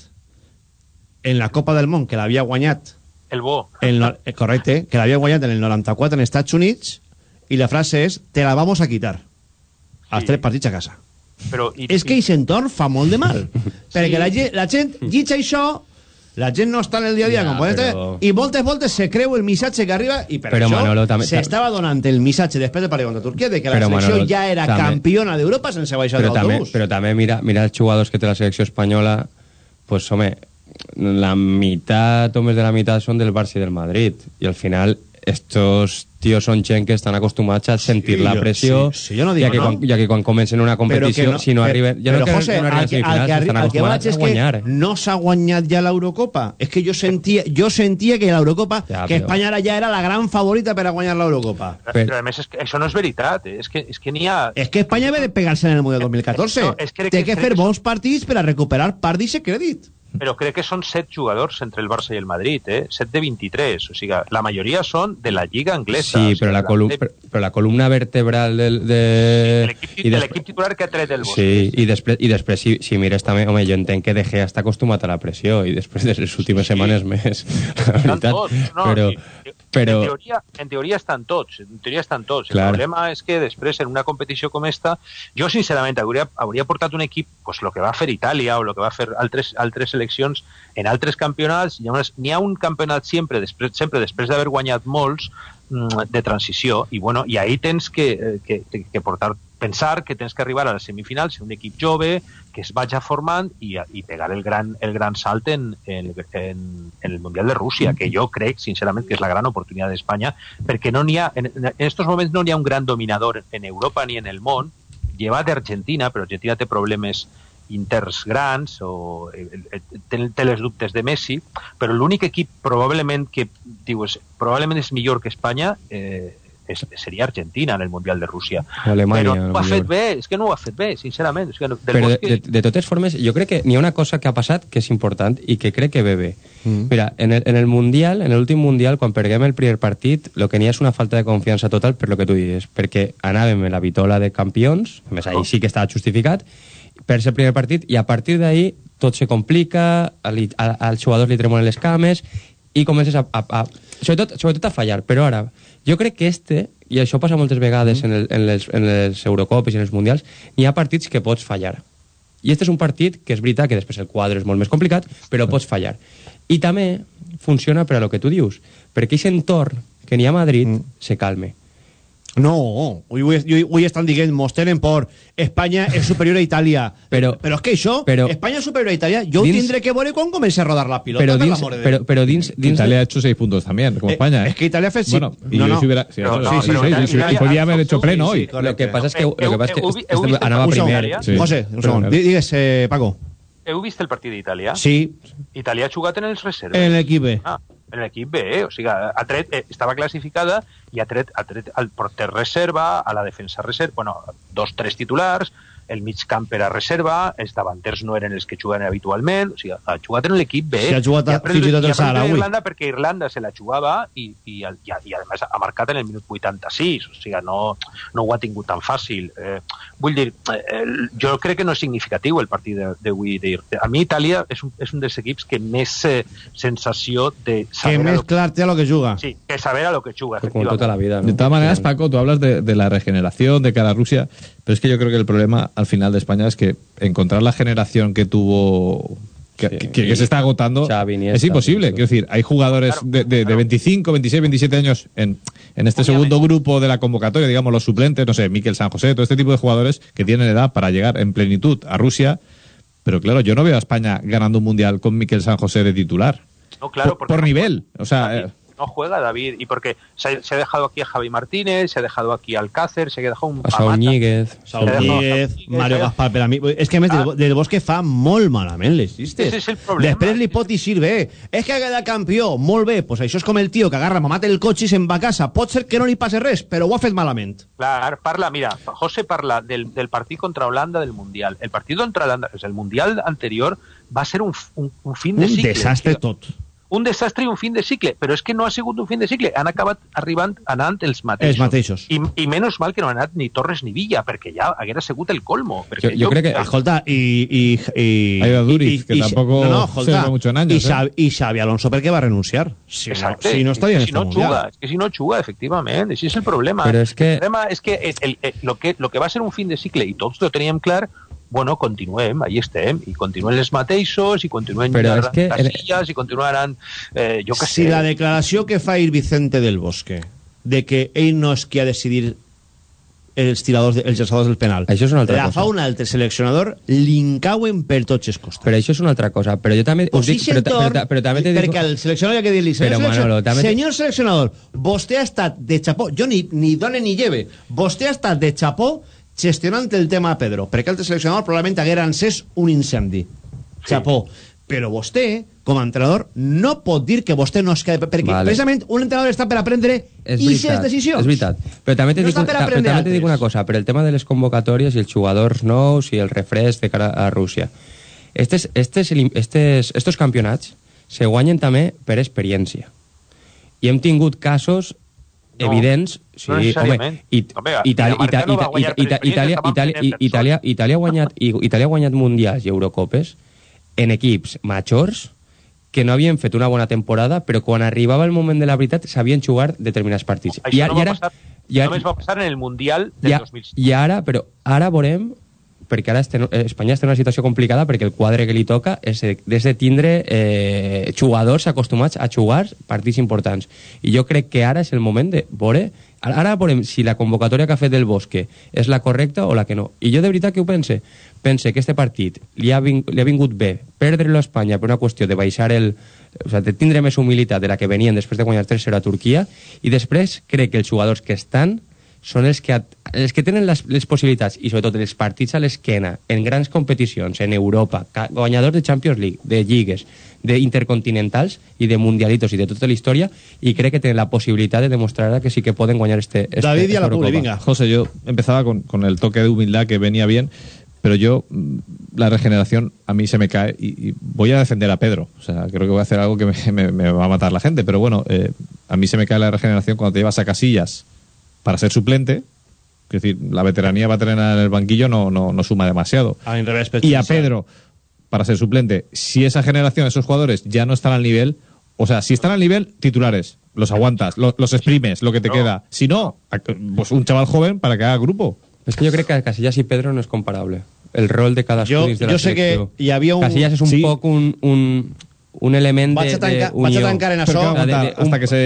en la Copa del Món, que l'havia guanyat.
El bo.
el, no- eh, correcte, que l'havia guanyat en el 94 en Estats Units i la frase és te la vamos a quitar als tres partits a casa.
Però, i,
és que aquest entorn fa molt de mal perquè la, la gent llitja això la gent no està en el dia a dia
Ja,
com podem
però-
i moltes voltes se creu el missatge que arriba i per
Però,
això
Manolo, també-
s'estava donant el missatge després del partit contra Turquia de que la selecció
Manolo,
ja era
també-
campiona d'Europa sense baixar
però també, però també mira, mira els jugadors que té la selecció espanyola pues home la mitad o més de la mitad són del Barça i del Madrid. I al final estos tíos son gent que estan acostumats a sentir
Sí,
la pressió
sí, sí, jo no
ja, que
no.
quan, ja que quan comencen una competició
no-
si no
però-
arriben ja
però,
no que
José,
no arriben
al que- al que al que vaig és que no s'ha guanyat ja l'Eurocopa és que jo sentia, jo sentia que l'Eurocopa
Ja,
que
però-
Espanya ara ja era la gran favorita per a guanyar l'Eurocopa
però, a més, és que això no és veritat. eh? És que, és que n'hi ha...
és que Espanya ve de pegar-se en el Mundial 2014
No, és que
té
que-
que fer bons partits per a recuperar part d'aquest crèdit
Però crec que són set jugadors entre el Barça i el Madrid, eh? Set de 23. O sigui, la majoria són de la Lliga Anglesa.
sí,
o sigui,
però la,
de-
però, però la columna vertebral del, de...
de l'equip titular que ha tret el Bosque.
Sí, i després, i després si, si mires també, home, jo entenc que De Gea està acostumat a la pressió i després de les últimes setmanes més, la veritat,
tots, no,
però,
sí.
però
En teoria, en teoria estan tots, en teoria estan tots.
Clar.
El problema és que després, en una competició com esta, jo sincerament hauria, hauria portat un equip, pues, lo que va fer Itàlia o lo que va fer altres, altres seleccions en altres campionats. Unes, n'hi ha un campionat sempre, després, sempre després d'haver guanyat molts, mm, de transició i, bueno, i ahí tens que, eh, que, que, que portar pensar que tens que arribar a les semifinals ser un equip jove que es vagi formant i, i pegar el gran, el gran salt en, en, en, en el Mundial de Rússia, que jo crec, sincerament, que és la gran oportunitat d'Espanya, perquè no n'hi ha, en, en estos moments no n'hi ha un gran dominador en Europa ni en el món, llevat d'Argentina, però Argentina té problemes interns grans o eh, eh, té, té les dubtes de Messi, però l'únic equip probablement que dius, probablement és millor que Espanya eh, és, seria Argentina en el Mundial de Rússia.
O Alemanya,
però no ho ha fet bé, és que no ho ha fet bé, sincerament. És que no, del
Però de,
Bosque,
de, de totes formes, jo crec que n'hi ha una cosa que ha passat que és important i que crec que ve bé.
Mm.
Mira, en el, en el Mundial, en l'últim Mundial, quan perguem el primer partit, lo que n'hi ha és una falta de confiança total per lo que tu dius, perquè anàvem en la vitola de campions, a més, ahí sí que estava justificat, per ser el primer partit, i a partir d'ahí tot se complica, al, al, als jugadors li tremolen les cames, i comences a, a, a sobretot, sobretot a fallar. Però ara, jo crec que este, i això passa moltes vegades en, el, en, les, en les Eurocopes i en els Mundials, n'hi ha partits que pots fallar. I este és un partit que és veritat que després el quadre és molt més complicat, però pots fallar. I també funciona per a lo que tu dius, perquè aquest entorn que n'hi ha a Madrid mm. se calme.
No, hoy, hoy, hoy, hoy están diciendo, mostren por España es superior a Italia.
Pero,
pero es que això,
pero-
España es superior a Italia, yo
Dins-
tendré que veure quan comenci a rodar la pilota.
Pero
per
dins, pero,
Déu.
pero dins, dins
Italia
de-
ha hecho seis puntos también, como
Eh,
España. ¿eh?
es que Italia hace sí.
Bueno, y
No, no.
si hubiera...
Pero
sí,
no,
sí, sí, sí, sí,
Italia-
podía haber hecho pleno
sí,
hoy.
lo que passa és que,
Eh,
lo que, passa és que anava primer.
Sí.
José, un segon. Di- Digues, eh, Paco.
heu vist el partit d'Itàlia?
Sí,
Itàlia ha jugat en els reserves.
en l'equip.
Ah, en l'equip B, eh? o sigui, ha tret, eh, estava classificada i ha tret, ha tret el porter reserva, a la defensa reserva, bueno, dos, tres titulars, el mig camp era reserva, els davanters no eren els que juguen habitualment, o sigui, ha jugat en l'equip B.
Sí, ha jugat a- fins i tot el
i ha pres
Saharaui.
Irlanda perquè Irlanda se la jugava i, i, i, i, a més ha marcat en el minut 86, o sigui, no, no ho ha tingut tan fàcil. Eh, vull dir, eh, el- jo crec que no és significatiu el partit de- d'avui. de- A mi Itàlia és un, és un dels equips que més eh, sensació de
Que
saber a
més
lo,
clar té a lo que juga.
sí, que saber a lo que juga,
Como toda la vida. ¿no?
De todas maneras, Paco, tú hablas de, de la regeneración de cara a Rusia, pero es que yo creo que el problema al final de España es que encontrar la generación que tuvo. Que,
Sí,
que- que
y
se está agotando
Iniesta,
es imposible. Quiero decir, hay jugadores de, de- de 25, 26, 27 años en, en este segundo grupo de la convocatoria, digamos, los suplentes, no sé, Miquel San José, todo este tipo de jugadores que tienen edad para llegar en plenitud a Rusia. Pero claro, yo no veo a España ganando un mundial con Miquel San José de titular.
No, claro,
por, por
no
nivel. O sea, eh,
no juega David y porque se ha, se ha dejado aquí a Javi Martínez, se ha dejado aquí a Alcácer, se ha dejado un
A Saúl Ñíguez,
Mario Gaspar, per a mi... És que a més
Ah.
del, del Bosque fa molt malament les llistes.
Ese és el problema.
Després li pot eixir bé. És que ha quedat campió, molt bé. Pues això és com el tio que agarra, mata el cotxe i se'n va a casa. Pot ser que no li passe res, però ho ha fet malament.
Clar, parla, mira, José parla del, del partit contra Holanda del Mundial. El partit contra Holanda, és el Mundial anterior, va ser un, un, un fin de
Un
cicle.
desastre
O sigui,
tot.
Un desastre i un fin de cicle, però és que no ha sigut un fin de cicle, han acabat arribant anant els mateixos.
Els mateixos.
I, I menys mal que no han anat ni Torres ni Villa, perquè ja haguera sigut el colmo. Perquè
Jo- jo crec que-
Escolta, y... y, y
Ha ido Duriz, que tampoco
no, no,
se
escolta,
lleva mucho en años,
y,
¿eh?
Xavi, y Xavi Alonso perquè va renunciar. Si
Exacte.
no, si no estaria en
És que
este
si no
mundial.
juga, és que si no juga, efectivament, així és el problema.
Però és que-
El problema és que el, el, el, lo que lo que va ser un fin de cicle, i tots lo teníem clar, bueno, continuem, ahí estem, i continuen els mateixos, i continuen
Però és que-
Casillas, i continuaran, eh, jo què
Si
sé...
la declaració que fa Ir Vicente del Bosque de que ell no és qui ha de decidir els tiradors, de, els llançadors del penal.
Això és una altra
la
cosa.
fa un altre seleccionador, l'incauen per tots els costats.
Però això és una altra cosa. Però jo també us dic... Però, però, però, però també te dic...
perquè el seleccionador hi ha que dir-li senyor,
Manolo, també te-
senyor seleccionador, vostè ha estat de xapó, jo ni, ni done ni lleve, vostè ha estat de xapó gestionant el tema Pedro, perquè el seleccionador probablement haguera encès un incendi. Xapó. Però vostè, com a entrenador, no pot dir que vostè no es queda... Perquè
Vale.
precisament un entrenador està per aprendre
veritat,
decisions.
és veritat. Però també te,
No
dic, un, però també te dic una cosa, per el tema de les convocatòries i els jugadors nous i el refresc de cara a Rússia. Estes, estes, estes, estos campionats se guanyen també per experiència. I hem tingut casos
No,
evidents sí,
no
home, it,
Home,
Itàlia, ha guanyat, i- Itàlia ha guanyat mundials i Eurocopes en equips majors que no havien fet una bona temporada, però quan arribava el moment de la veritat sabien jugar determinats partits.
Això
I,
no
i
va
ara,
passar,
i ara,
només va passar en el Mundial del
i, a-
2006.
i ara, però ara veurem perquè ara este, Espanya està en una situació complicada perquè el quadre que li toca és de, és de tindre eh, jugadors acostumats a jugar partits importants. I jo crec que ara és el moment de veure... Ara ara veurem si la convocatòria que ha fet del Bosque és la correcta o la que no. I jo de veritat que ho pense. Pense que este partit li ha, ving, li ha vingut bé perdre-lo a Espanya per una qüestió de baixar el... O sigui, de tindre més humilitat de la que venien després de guanyar 3-0 a Turquia i després crec que els jugadors que estan són els que, els que tenen les, les possibilitats i sobretot els partits a l'esquena en grans competicions, en Europa guanyadors de Champions League, de lligues d'intercontinentals i de mundialitos i de tota la història i crec que tenen la possibilitat de demostrar que sí que poden guanyar este, este
David y a la Publi,
Eurocopa.
venga.
José, yo empezaba con, con el toque de humildad que venía bien, pero yo mm, la regeneración a mí se me cae y, y voy a defender a Pedro. O sea, creo que voy a hacer algo que me, me- me va a matar la gente, pero bueno, eh, a mí se me cae la regeneración cuando te llevas a casillas para ser suplente. Es decir, la veteranía va a tener en el banquillo no, no, no suma demasiado.
A l'inrevés,
Y a Pedro para ser suplente. Si esa generación, esos jugadores ya no están al nivel, o sea, si están al nivel, titulares, los aguantas, lo- los, exprimes, lo que te
No.
queda. Si no, pues un chaval joven para que haga grupo.
És que jo crec que Casillas i Pedro no és comparable. El rol de
Jo-
dins de la
jo sé que hi havia un-
Casillas és un
sí.
poc un, un, un element
Vaig
de,
a tancar-
de
vaig a tancar en això.
De- de-
hasta
un-
que se...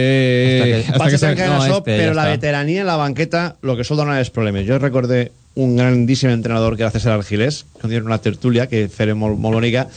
hasta que-
hasta
Vaig
que
a
se-
tancar en
no,
això,
este,
però
ja
la veterania en la banqueta, lo que sol donar és problemes. Jo recordé un grandíssim entrenador que era César Argilés, que un dia en una tertúlia que faré molt, molt bonica,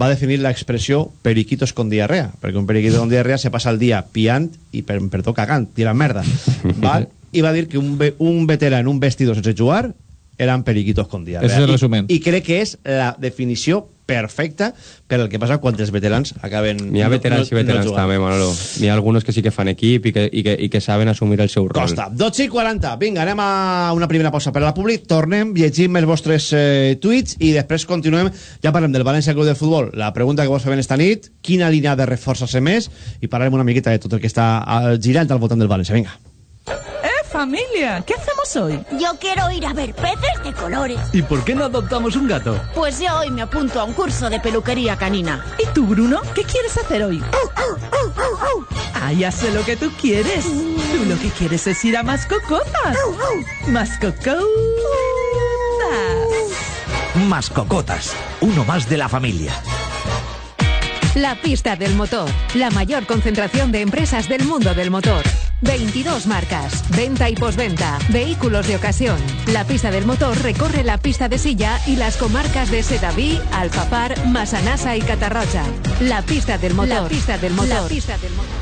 va definir la expressió periquitos con diarrea, perquè un periquito con diarrea se passa el dia piant i per, per tot cagant, tirant merda. val? I va dir que un, un veterà en un vestido sense jugar eren periquitos con diarrea.
Ese és el resumen.
I, crec que és la definició perfecta per el que passa quan els veterans acaben...
N'hi ha veterans i veterans
jugant.
també, Manolo. N'hi ha algunos que sí que fan equip i que, i que, i que saben assumir el seu rol.
Costa. 12 i 40. Vinga, anem a una primera pausa per a la públic. Tornem, llegim els vostres eh, tuits i després continuem. Ja parlem del València Club de Futbol. La pregunta que vos fem esta nit, quina línia de reforç ser més? I parlarem una miqueta de tot el que està eh, girant al voltant del València. Vinga.
¡Eh, familia! ¿Qué hacemos hoy?
Yo quiero ir a ver peces de colores.
¿Y por qué no adoptamos un gato?
Pues yo hoy me apunto a un curso de peluquería canina.
¿Y tú, Bruno? ¿Qué quieres hacer hoy? Ah, ya sé lo que tú quieres. Tú lo que quieres es ir a Mascocotas. Mascocotas.
Mascocotas, uno más de la familia.
La pista del motor, la mayor concentración de empresas del mundo del motor. 22 marcas, venta y posventa, vehículos de ocasión. La pista del motor recorre la pista de silla y las comarcas de Sedaví, Alfafar, Masanasa y Catarroja. La pista del motor. La pista del motor. La pista del motor.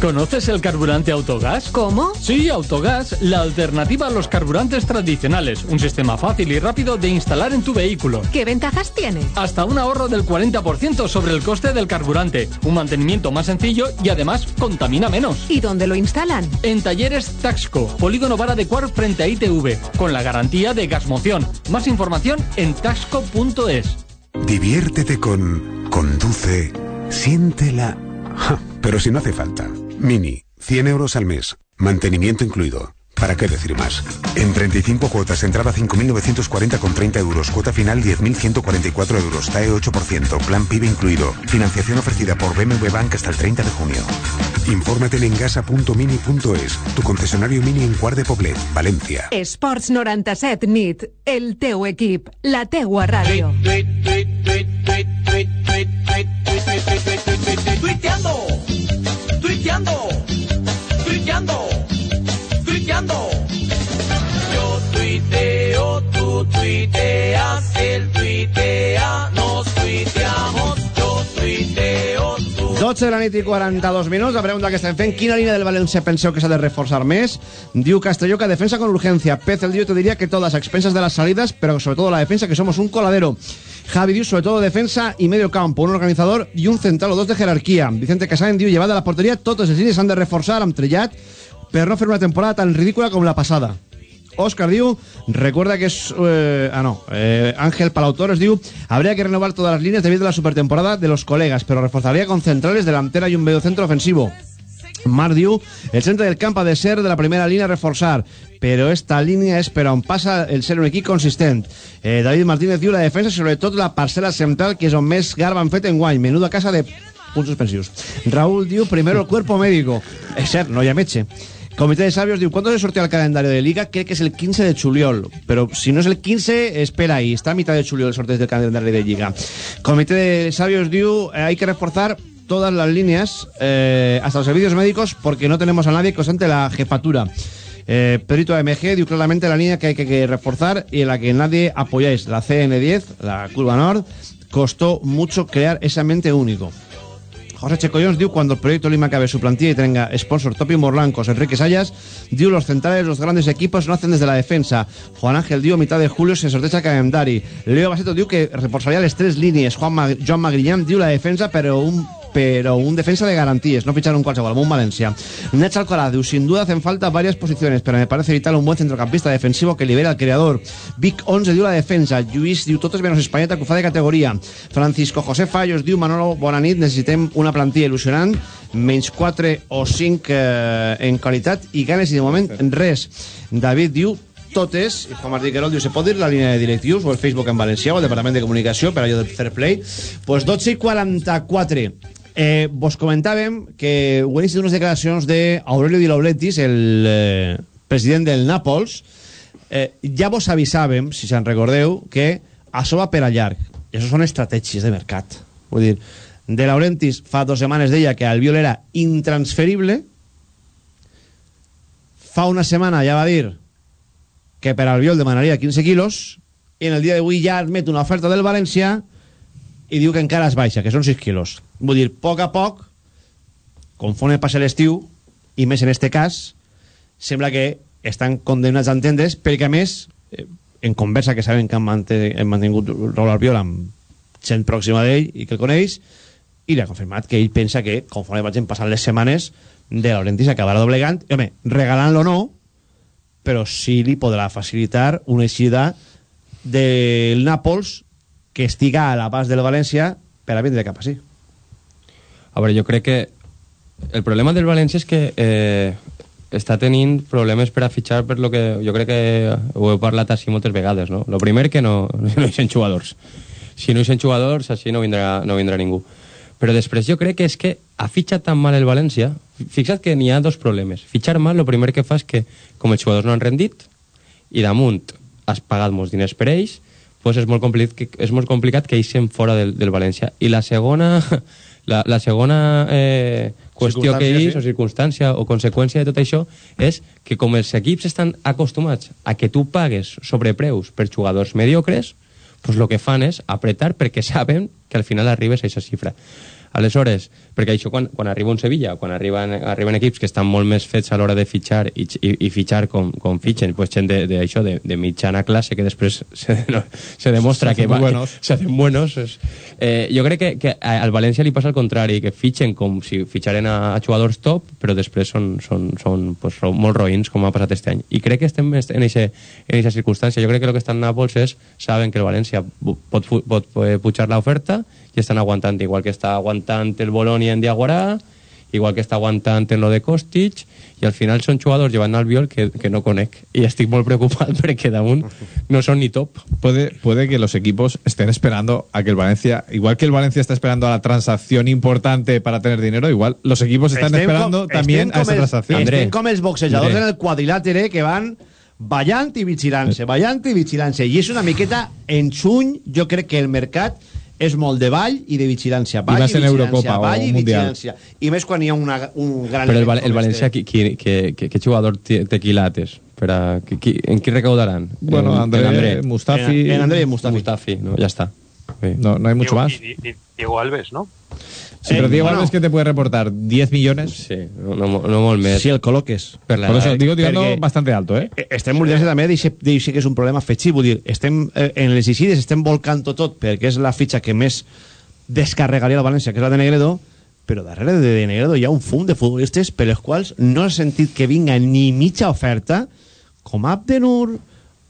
¿Conoces el carburante Autogas?
¿Cómo?
Sí, Autogas, la alternativa a los carburantes tradicionales. Un sistema fácil y rápido de instalar en tu vehículo.
¿Qué ventajas tiene?
Hasta un ahorro del 40% sobre el coste del carburante, un mantenimiento más sencillo y además contamina menos.
¿Y dónde lo instalan?
En talleres Taxco, Polígono Vara de Cuar frente a ITV, con la garantía de gasmoción. Más información en taxco.es.
Diviértete con Conduce, siéntela. Ja, pero si no hace falta. Mini, 100 euros al mes. Mantenimiento incluido. ¿Para qué decir más? En 35 cuotas, entrada 5.940 con 30 euros, cuota final 10.144 euros, TAE 8%, plan PIB incluido. Financiación ofrecida por BMW Bank hasta el 30 de junio. Infórmate en engasa.mini.es, tu concesionario Mini en Cuart de Poblet, Valencia.
Esports 97 nit, el teu equip, la teua ràdio.
Tuiteando, tuiteando, tuiteando. Yo tuiteo, tú tuiteas, él tuitea,
12 de la nit i 42 minuts. La pregunta que estem fent, quina línia del València penseu que s'ha de reforçar més? Diu Castelló que defensa con urgencia. Pez el Dio te diría que todas a expensas de las salidas, pero sobre todo la defensa, que somos un coladero. Javi Diu, sobre todo defensa y medio campo, un organizador y un central o dos de jerarquía. Vicente Casaden diu, llevada a la portería, totes les línies s'han de reforçar amb Trellat per no fer una temporada tan ridícula com la passada. Oscar diu, recuerda que es... eh, ah, no. eh, Ángel Palautor diu, habría que renovar todas las líneas debido a la supertemporada de los colegas, pero reforzaría con centrales, delantera y un medio centro ofensivo. Mar diu, el centre del camp ha de ser de la primera línia a reforçar, però esta línia és per on passa el ser un equip consistent. Eh, David Martínez diu la defensa, sobretot la parcel·la central, que és on més garba han fet en guany. Menuda casa de punts suspensius. Raúl diu, primero el cuerpo médico. És cert, no hi ha metge. Comité de Sabios diu, ¿cuándo se sortea el calendario de Liga? Creo que es el 15 de Chuliol. Pero si no es el 15, espera ahí. Está a mitad de Chuliol el sorteo del calendario de Liga. Comité de Sabios diu, eh, hay que reforzar todas las líneas, eh, hasta los servicios médicos, porque no tenemos a nadie que ostente la jefatura. Eh, Pedrito AMG dio claramente la línea que hay que, que reforzar y en la que nadie apoyáis. La CN10, la Curva Nord, costó mucho crear ese ambiente único. José Checollons diu cuando el proyecto Lima acabe su plantilla y tenga sponsor Topi Morlancos, Enrique Sayas, diu los centrales, los grandes equipos no hacen desde la defensa. Juan Ángel diu mitad de julio se sorteja calendari. Leo Baseto diu que reforzaría las tres líneas. Juan Mag Joan Magriñán diu la defensa, pero un pero un defensa de garantías, no fichar un qualsevol, un Valencia. Nacho Alcalá diu, sin duda hacen falta varias posiciones, pero me parece vital un buen centrocampista defensivo que libera al creador. Vic 11 diu la defensa, Lluís diu totes menos Espanyeta que fa de categoria. Francisco José Fallos diu, Manolo, bona nit, necessitem una plantilla il·lusionant, menys 4 o 5 eh, en qualitat i ganes i de moment res. David diu, totes, i Juan Martí Querol diu, se pot dir la línia de directius o el Facebook en valencià o el Departament de Comunicació per allò del Fair Play? Pues 12 i 44. Eh, vos comentàvem que ho he unes declaracions d'Aurelio Di Laurentiis, el eh, president del Nàpols. Eh, ja vos avisàvem, si se'n recordeu, que això va per a llarg. I això són estratègies de mercat. Vull dir, De Laurentiis fa dues setmanes deia que Albiol era intransferible. Fa una setmana ja va dir que per Albiol demanaria 15 quilos i en el dia d'avui ja admet una oferta del València i diu que encara es baixa, que són 6 quilos. Vull dir, a poc a poc, conforme passa l'estiu, i més en este cas, sembla que estan condemnats a entendre's, perquè a més, eh, en conversa que saben que han, mantingut Raúl Albiol amb gent pròxima d'ell i que el coneix, i li ha confirmat que ell pensa que, conforme vagin passant les setmanes, de Laurentiis acabarà doblegant, i home, regalant-lo no, però sí li podrà facilitar una eixida del Nàpols que estiga a l'abast del València per a vindre cap així.
A veure, jo crec que el problema del València és que eh, està tenint problemes per a fitxar per lo que jo crec que ho he parlat així moltes vegades, no? Lo primer que no, no hi són jugadors. Si no hi són jugadors, així no vindrà, no vindrà ningú. Però després jo crec que és que ha fitxat tan mal el València. Fixa't que n'hi ha dos problemes. Fitxar mal, el primer que fa és que, com els jugadors no han rendit, i damunt has pagat molts diners per ells, pues és molt complicat, és molt complicat que eixen fora del, del València. I la segona, la, la segona eh, qüestió que és, sí. o circumstància, o conseqüència de tot això, és que com els equips estan acostumats a que tu pagues sobrepreus per jugadors mediocres, pues lo que fan és apretar perquè saben que al final arribes a aquesta xifra. Aleshores, perquè això quan, quan arriba un Sevilla, quan arriben, arriben equips que estan molt més fets a l'hora de fitxar i, i, i fitxar com, com fitxen, pues gent de, de, això, de, de mitjana classe que després se, no, se demostra
Se
que, va,
buenos.
se hacen buenos. És, eh, jo crec que, que al València li passa el contrari, que fitxen com si fitxaren a, a jugadors top, però després són, són, són pues, ro- molt roïns, com ha passat este any. I crec que estem en aquesta circumstància. Jo crec que el que estan a Nàpols és, saben que el València pot, fu- pot eh, pujar l'oferta i estan aguantant, igual que està aguantant el Bologna en Diaguarà, igual que està aguantant en lo de Kostic, i al final són jugadors llevant al viol que, que no conec. I estic molt preocupat perquè damunt no són ni top.
Puede, puede que los equipos estén esperando a que el Valencia, igual que el Valencia está esperando a la transacción importante para tener dinero, igual los equipos están
Estem
esperando
com-
también a esa transacción.
Estem com els boxejadors
André.
en el quadrilàtere que van ballant i vigilant-se, ballant i vigilant-se. I és una miqueta en juny, jo crec que el mercat és molt de ball i de vigilància. Ball
vas en
vigilància,
Eurocopa o
ball i
Mundial.
vigilància. I més quan hi ha una, un gran...
Però el, el València,
este.
qui, qui, qui, qui, jugador té, té quilates? Per a, qui, qui, en qui recaudaran?
Bueno,
en,
André, Mustafi-
En,
En André
Mustafi. Mustafi, no, ya está. Sí.
No, no hay mucho
Diego-
más.
Diego Alves, ¿no?
Sí, pero Diego Alves que te puede reportar 10 millones.
Sí, no, no, no molt més.
Si el col·loques.
Per la
eso
edat.
digo tirando bastante alto, ¿eh?
Eh, Estem molt també d'això que és un problema afegit. Vull dir, estem, eh, en les Isides estem volcant tot perquè és la fitxa que més descarregaria la València, que és la de Negredo, però darrere de Negredo hi ha un fum de futbolistes per els quals no he sentit que vinga ni mitja oferta, com Abdenur,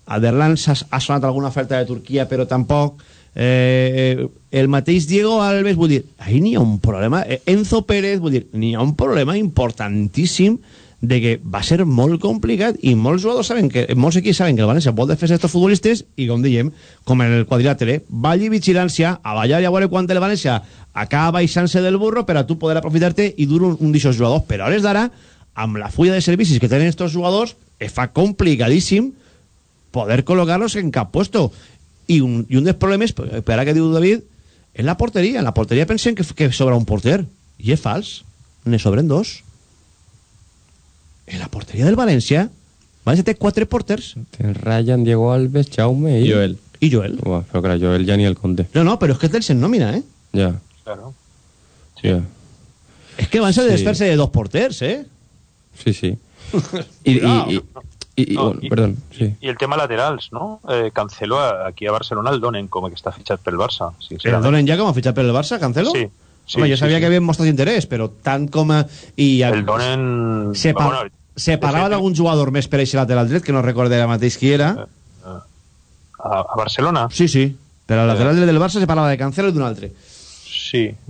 Aderlan ha, ha sonat alguna oferta de Turquia, però tampoc... Eh, el mateix Diego Alves, vull dir, ahí n'hi ha un problema. Eh, Enzo Pérez, vull dir, n'hi ha un problema importantíssim de que va ser molt complicat i molts jugadors saben que, molts equips saben que el València vol defensar estos futbolistes i com diem, com en el quadrilàtere ball i vigilància, a ballar i a veure quan el València acaba baixant-se del burro per a tu poder aprofitar-te i dur un, un d'aixòs jugadors però a d'ara, amb la fulla de servicis que tenen estos jugadors, es fa complicadíssim poder col·locar-los en cap puesto i un, i un dels problemes, per ara que diu David és la porteria, en la porteria pensen que, que sobra un porter i és fals, ne sobren dos en la porteria del València València té quatre porters
Ryan, Diego Alves, Jaume i...
Joel.
i Joel
Uah, però clar, Joel ja ni el compte.
no, no, però és que te'ls en nòmina, eh
Ja,
Claro.
sí. Ja.
és que van ser
Sí.
sí. desfer-se de dos porters, eh
Sí, sí. I, i, i, i, i,
No,
bueno,
i-
perdón, sí.
I el tema laterals, no? Eh, Cancelo a- aquí a Barcelona el donen com que està fitxat pel Barça.
el donen ja com a fitxat per el Barça, Cancelo?
Sí, sí,
Home, jo
sí,
sabia
sí.
que havien mostrat interès, però tant com a... I
El donen...
Se, pa
Bueno,
se parlava d'algun jugador més per eixe lateral dret, que no recorde ara mateix qui era.
A, a Barcelona?
Sí, sí. Per al lateral dret del Barça se parlava de Cancelo i d'un altre.
Sí,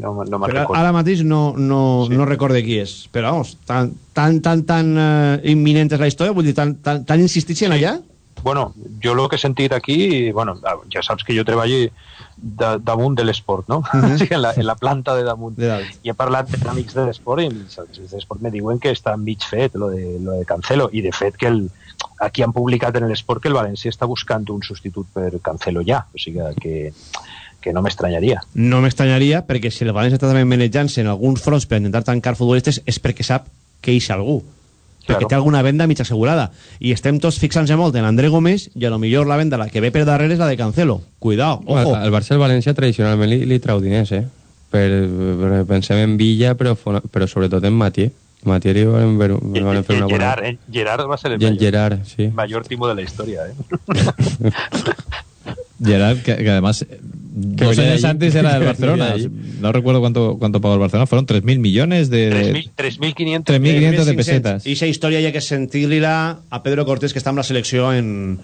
no, me- no me'n recordo.
ara mateix no, no, sí. no recorde qui és. Però, vamos, tan, tan, tan, tan uh, imminent és la història, vull dir, tan, tan, tan insistixen allà?
Bueno, jo el que he sentit aquí, bueno, ja saps que jo treballo de, damunt de l'esport, no?
Mhm.
sí, en, la, en la planta de damunt.
De dalt.
I he parlat amb amics de l'esport i els amics de l'esport me diuen que està mig fet lo de, lo de Cancelo i de fet que el, aquí han publicat en l'esport que el València està buscant un substitut per Cancelo ja, o sigui que, que no m'estranyaria.
No m'estranyaria, perquè si el València està també manejant-se en alguns fronts per intentar tancar futbolistes és perquè sap que hi ha algú. Perquè
Claro.
té alguna venda mig assegurada. I estem tots fixant-se molt en André Gómez i a lo millor la venda la que ve per darrere és la de Cancelo. Cuidao, ojo.
El, el Barça i el València tradicionalment li, li trau diners, eh? Per, per, pensem en Villa, però, però sobretot en Matier. Matier li van, ver,
I,
van fer
i
una bona...
Gerard, eh? Gerard va ser el
I en
mayor,
Gerard, sí.
mayor timo de la historia, ¿eh?
Gerard, que, que además dos años antes era del Barcelona. No recuerdo cuánto, cuánto pagó el Barcelona. Fueron 3.000 millones de... de
3.500
3.500 de
3.500.
pesetas.
I aquesta història hi ha que sentir-li-la a Pedro Cortés, que està amb la selecció en,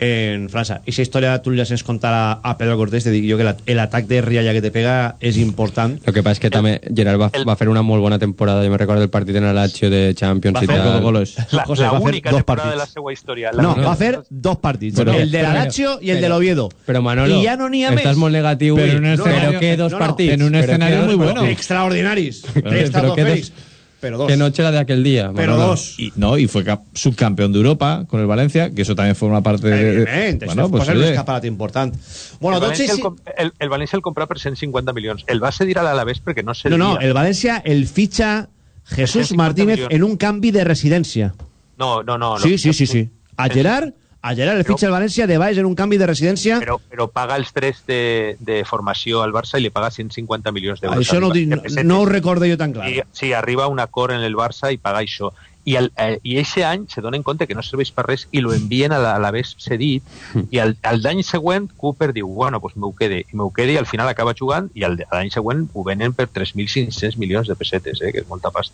en França. I aquesta història tu ja sents contar a, a Pedro Cortés, te dic jo que la- l'atac de rialla que te pega és important.
Lo que pasa es que també Gerard va, va fer una molt bona temporada. Jo me recordo el partit en el Lazio de Champions
Va
i
fer
tal.
dos goles.
La,
José,
la
va fer
única
dos
temporada de la
partits.
seva història. La
No,
única.
va fer dos partits.
Però-
el de la
però-
Lazio i el
però-
de l'Oviedo.
Però Manolo,
I ja no n'hi ha més.
estàs molt negatiu
Pero
avui.
en un
però
escenario-
què dos
no, no,
partits?
en un
Però
escenario muy bueno.
partits?
Extraordinaris.
Però- però
trofeis.
dos-
Pero dos.
Que noche la de aquel día.
Pero
Manolo.
dos.
Y, no, y fue subcampeón de Europa con el Valencia, que eso también forma parte de... bueno, pues,
posa un
oye,
escaparat important. Bueno,
el,
doncs
València
sí,
el, el, València el comprà per 150 milions. El va cedir a l'Alavés perquè no
No,
servia.
no, el València el fitxa Jesús
150
Martínez
milions.
en un canvi de residència.
no, no, no, no.
Sí, sí, sí, sí. A Gerard a Gerard el fitxa el València de baix en un canvi de residència.
Però, però paga els drets de, de formació al Barça i li paga 150 milions d'euros.
Això no, dic- no, no ho recordo jo tan clar.
Sí, sí, arriba un acord en el Barça i paga això. I, el, eh, i eixe any se donen compte que no serveix per res i lo envien a la- a l'haver cedit i al, al d'any següent Cooper diu, bueno, pues m'ho quede i m'ho quede i al final acaba jugant i l'any següent ho venen per 3.500 milions de pessetes, eh, que és molta pasta.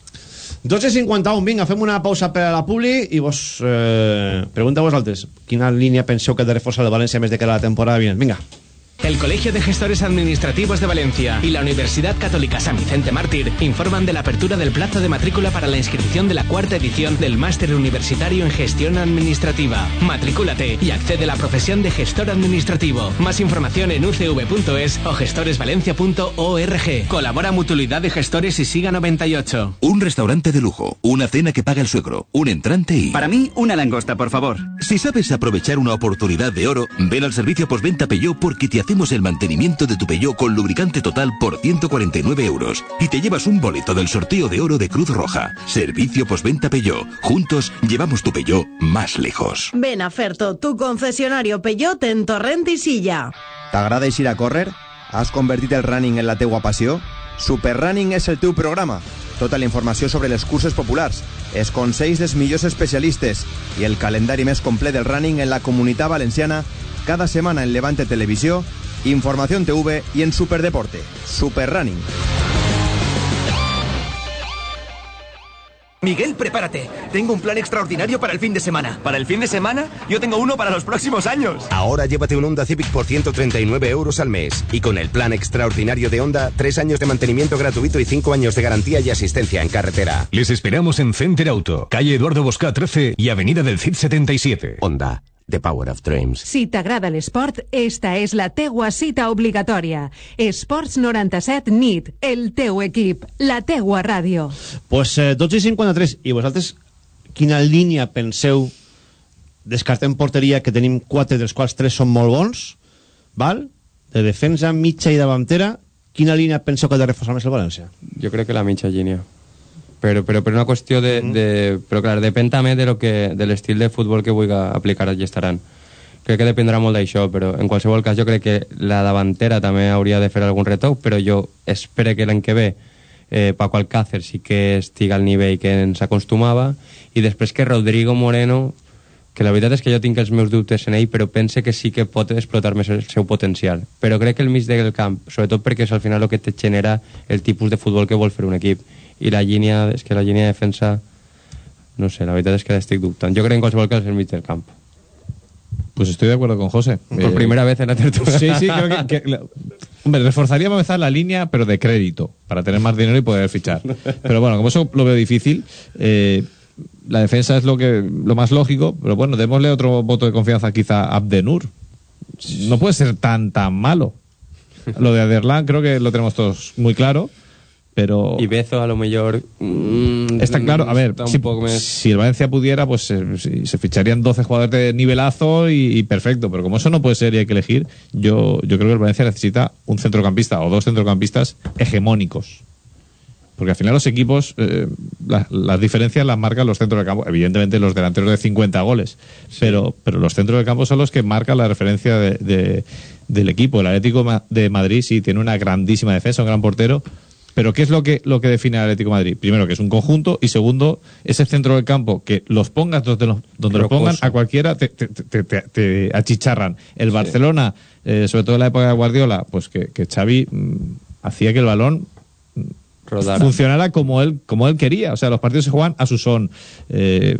12.51, vinga, fem una pausa per a la Publi i vos eh, pregunta a vosaltres quina línia penseu que ha de reforçar el València més de cara a la temporada vinent. Vinga.
El Colegio de Gestores Administrativos de Valencia y la Universidad Católica San Vicente Mártir informan de la apertura del plazo de matrícula para la inscripción de la cuarta edición del Máster Universitario en Gestión Administrativa. Matricúlate y accede a la profesión de gestor administrativo. Más información en ucv.es o gestoresvalencia.org. Colabora Mutualidad de Gestores y Siga 98.
Un restaurante de lujo, una cena que paga el suegro, un entrante y...
Para mí, una langosta, por favor.
Si sabes aprovechar una oportunidad de oro, ven al servicio postventa Peugeot porque te hacemos el mantenimiento de tu Peugeot con lubricante total por 149 euros y te llevas un boleto del sorteo de oro de Cruz Roja. Servicio postventa Peugeot. Juntos llevamos tu Peugeot más lejos.
Ven a Ferto, tu concesionario Peugeot en Torrent i Silla.
T'agrada eixir a córrer? Has convertit el running en la teua passió? Superrunning és el teu programa. Tota la informació sobre les curses populars, els consells dels millors especialistes i el calendari més complet del running en la comunitat valenciana cada setmana en Levante Televisió, Informació TV i en Superdeporte. Superrunning.
Miguel, prepárate. Tengo un plan extraordinario para el fin de semana. ¿Para el fin de semana? Yo tengo uno para los próximos años.
Ahora llévate un Honda Civic por 139 euros al mes. Y con el plan extraordinario de Honda, tres años de mantenimiento gratuito y cinco años de garantía y asistencia en carretera.
Les esperamos en Center Auto, calle Eduardo Bosca 13 y avenida del CID 77.
Honda, the power of dreams.
Si t'agrada l'esport, esta és la teua cita obligatòria. Esports 97 NIT, el teu equip, la teua ràdio.
Pues eh, 12 i 53. I vosaltres, quina línia penseu descartem porteria, que tenim quatre, dels quals tres són molt bons, val? de defensa, mitja i davantera, quina línia penseu que ha de reforçar més el València?
Jo crec que la mitja línia. Però, però per una qüestió de, de... Però, clar, depèn també de, lo que, de l'estil de futbol que vulgui aplicar el Gestaran. Crec que dependrà molt d'això, però en qualsevol cas jo crec que la davantera també hauria de fer algun retoc, però jo espero que l'any que ve eh, Paco Alcácer sí que estiga al nivell que ens acostumava i després que Rodrigo Moreno que la veritat és que jo tinc els meus dubtes en ell, però pense que sí que pot explotar més el seu potencial. Però crec que el mig del camp, sobretot perquè és al final el que te genera el tipus de futbol que vol fer un equip. I la línia, és que la línia de defensa, no sé, la veritat és que l'estic dubtant. Jo crec en qualsevol cas el mig del camp.
Pues estoy de acuerdo con José.
Por primera vez en la tertulia.
Sí, sí, creo que, hombre, reforzaría para empezar la línea, pero de crédito, para tener más dinero y poder fichar. Pero bueno, como eso lo veo difícil, eh, la defensa es lo que lo más lógico, pero bueno, démosle otro voto de confianza quizá a Abdenur. No puede ser tan tan malo. Lo de Aderlan creo que lo tenemos todos muy claro, pero
Y Bezo a lo mejor... mm,
Está claro, a ver, si, si el Valencia pudiera, pues eh, se ficharían 12 jugadores de nivelazo y, y perfecto, pero como eso no puede ser y hay que elegir, yo, yo creo que el Valencia necesita un centrocampista o dos centrocampistas hegemónicos. Porque al final los equipos, eh, la- las diferencias las marcan los centros de campo. Evidentemente los delanteros de 50 goles, pero, pero los centros de campo son los que marcan la referencia de- de- del equipo. El Atlético de Madrid sí tiene una grandísima defensa, un gran portero, pero ¿qué es lo que, lo que define al Atlético de Madrid? Primero, que es un conjunto, y segundo, ese centro del campo, que los pongas donde los, donde los pongan, a cualquiera te, te- te- te- te achicharran. El Barcelona, eh, sobre todo en la época de Guardiola, pues que, que Xavi mm, hacía que el balón
Rodara.
funcionara como él como él quería. O sea, los partidos se juegan a su son. Eh,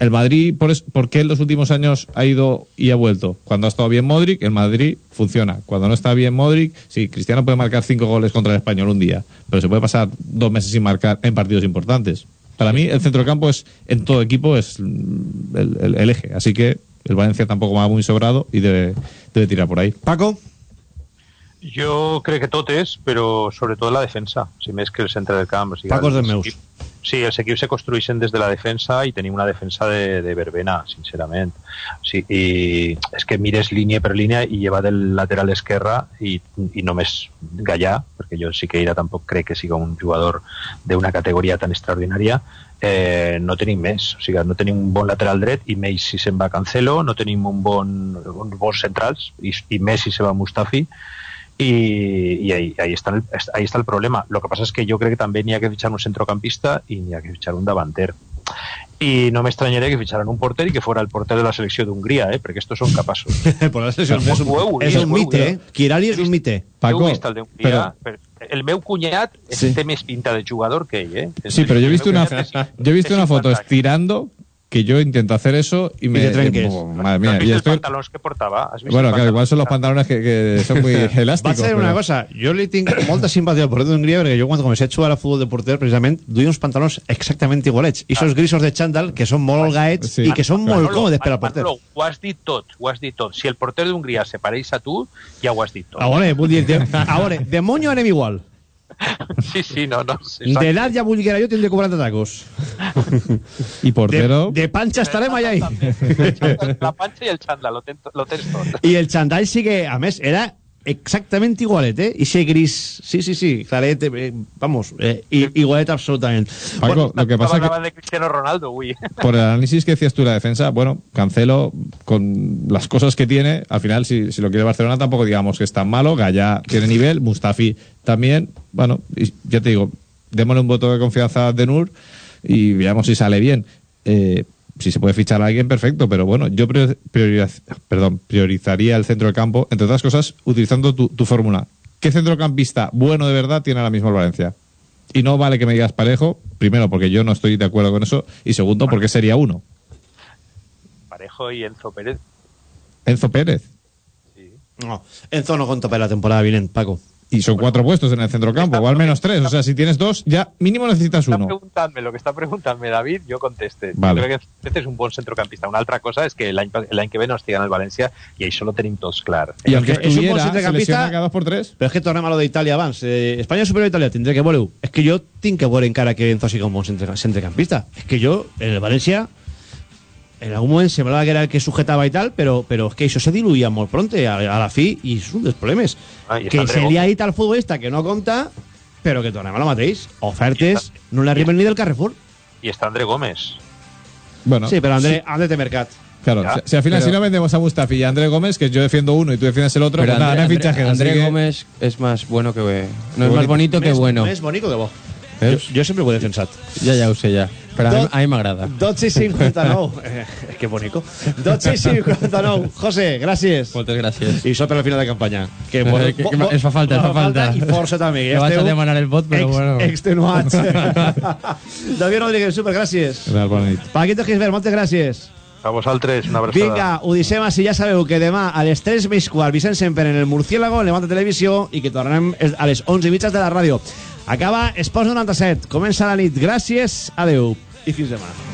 el Madrid, por, es- ¿por qué en los últimos años ha ido y ha vuelto? Cuando ha estado bien Modric, el Madrid funciona. Cuando no está bien Modric, sí, Cristiano puede marcar cinco goles contra el Español un día, pero se puede pasar dos meses sin marcar en partidos importantes. Para mí, el centrocampo es, en todo equipo, es el, el- el eje. Así que el Valencia tampoco va muy sobrado y debe, debe tirar por ahí.
Paco.
Jo crec que tot és, però sobretot la defensa, si més que el centre del camp. O sigui,
Paco dels meus.
Sí, els equips se construeixen des de la defensa i tenim una defensa de, de verbena, sincerament. Sí, I és que mires línia per línia i lleva del lateral esquerra i, i només Gallà, perquè jo sí que era tampoc crec que siga un jugador d'una categoria tan extraordinària, eh, no tenim més. O sigui, no tenim un bon lateral dret i més si se'n va Cancelo, no tenim un bon, uns bons centrals i, i més si se va Mustafi i, i ahí, ahí, está el, ahí está el problema. Lo que pasa es que yo creo que también ni ha que fichar un centrocampista y ni ha que fichar un davanter. I no m'estranyaria que fitxaran un porter i que fora el porter de la selecció d'Hongria, eh? perquè estos són capaços.
Por la selecció és un, és un mite, eh? Kirali és un mite.
Paco, vist el d'Hongria, però... el meu cunyat sí. té més pinta de jugador que ell, eh?
Sí, però jo he vist una, yo he visto una foto estirando que yo intento hacer eso y me...
Y te trenques.
Oh, madre mía.
¿Has
Y
visto
estoy...
els pantalons que portava? Has vist
Bueno, claro, igual son los pantalones que, que son muy elásticos.
Vaig a dir una
pero-
cosa, jo li tinc molta simpatia al porter d'Hongria perquè jo quan comencé a jugar a futbol de porter precisament duia uns pantalons exactament igualets i esos grisos de xandall que són molt holgaets
Sí.
i que són molt
Manolo,
còmodes per al porter.
Manolo, ho has dit tot, ho has dit tot. Si el porter d'Hongria se pareix a tu, ja ho has dit tot.
A veure, vull dir, de, a veure, de monyo anem igual.
Sí, sí, no, no. Sí,
D'edat ja vull que era jo tindré 40 tacos.
Y portero...
De, de panxa estarem allà.
La panxa i el xandall, lo, ten, lo tens tot.
I el xandall sí que, a més, era exactament igualet, eh? I ese gris, sí, sí, sí, claret, eh, vamos, eh, i, igualet absolutament.
Paco, lo que pasa que
acabant de Cristiano Ronaldo, uy.
por el análisis que decías tú de la defensa, bueno, Cancelo, con las cosas que tiene, al final, si, si lo quiere Barcelona, tampoco digamos que es tan malo. Gaya tiene nivel, Mustafi también. Bueno, y ya te digo, démosle un voto de confianza a Denur y veamos si sale bien. Eh, si se puede fichar a alguien, perfecto, pero bueno, yo prioriz- perdón, priorizaría el centro del campo, entre otras cosas, utilizando tu, tu fórmula. ¿Qué centrocampista bueno de verdad tiene ahora mismo el Valencia? Y no vale que me digas parejo, primero porque yo no estoy de acuerdo con eso, y segundo porque sería uno.
Parejo y Enzo Pérez.
Enzo Pérez.
No, Enzo no conta per la temporada vinent, Paco.
Y son cuatro puestos en el centrocampo, o al menos tres. O sea, si tienes dos, ya mínimo necesitas
Està
uno.
preguntant-me, lo que està preguntant-me David, jo conteste.
Vale.
Jo crec que este és un bon centrocampista. Una altra cosa és que l'any l'any que ve no estigui en el València i això lo tenim tots clar.
Y aunque
Es un buen
estuviera, se
centrocampista-
lesiona cada dos por tres.
Però és que tornem a lo d'Itàlia abans. Eh, Espanya superior a Itàlia, tindré que veure És que jo tinc que veure encara que Enzo sigui un bon centre, centrecampista. És que jo, en el València, en algun moment semblava que era el que sujetava i tal, però, però és que això se diluïa molt pronte a, a la fi i és un dels problemes.
Ah,
que se li ha dit al futbolista que no compta, però que tornem a lo mateix. Ofertes no li arriben ni del Carrefour.
I està André Gómez.
Bueno,
Sí, però André, André té mercat.
Claro,
Ya.
si, al final
Pero-
si no vendemos a Mustafi y a André Gómez, que yo defiendo uno y tú defiendes el otro,
Pero
pues nada, no hay
André,
fichajes.
André- André
que-
Gómez es más bueno que... No es
bonito.
más bonito que bueno.
Més bonic que? Jo, jo sempre ho he defensat.
Ya, ya ho sé, ya. Mí,
Tot-
a mí me agrada.
12 i 59. Eh, que bonico. 12 i 59. José, gràcies.
Moltes gràcies.
I això per la final de campanya. Que,
Eh, que- que es fa falta, es fa falta.
I força també.
No vaig a demanar el vot, però bueno.
Extenuats. David Rodríguez, super, gràcies.
Bona nit.
Paquito Gisbert, moltes gràcies.
A vosaltres, una abraçada.
Vinga, ho deixem així. Ja sabeu que demà a les 3 més quart Vicent Semper en el Murciélago, en Levanta Televisió, i que tornarem a les 11 i mitges de la ràdio. Acaba Esports 97. Comença la nit. Gràcies, adeu i fins demà.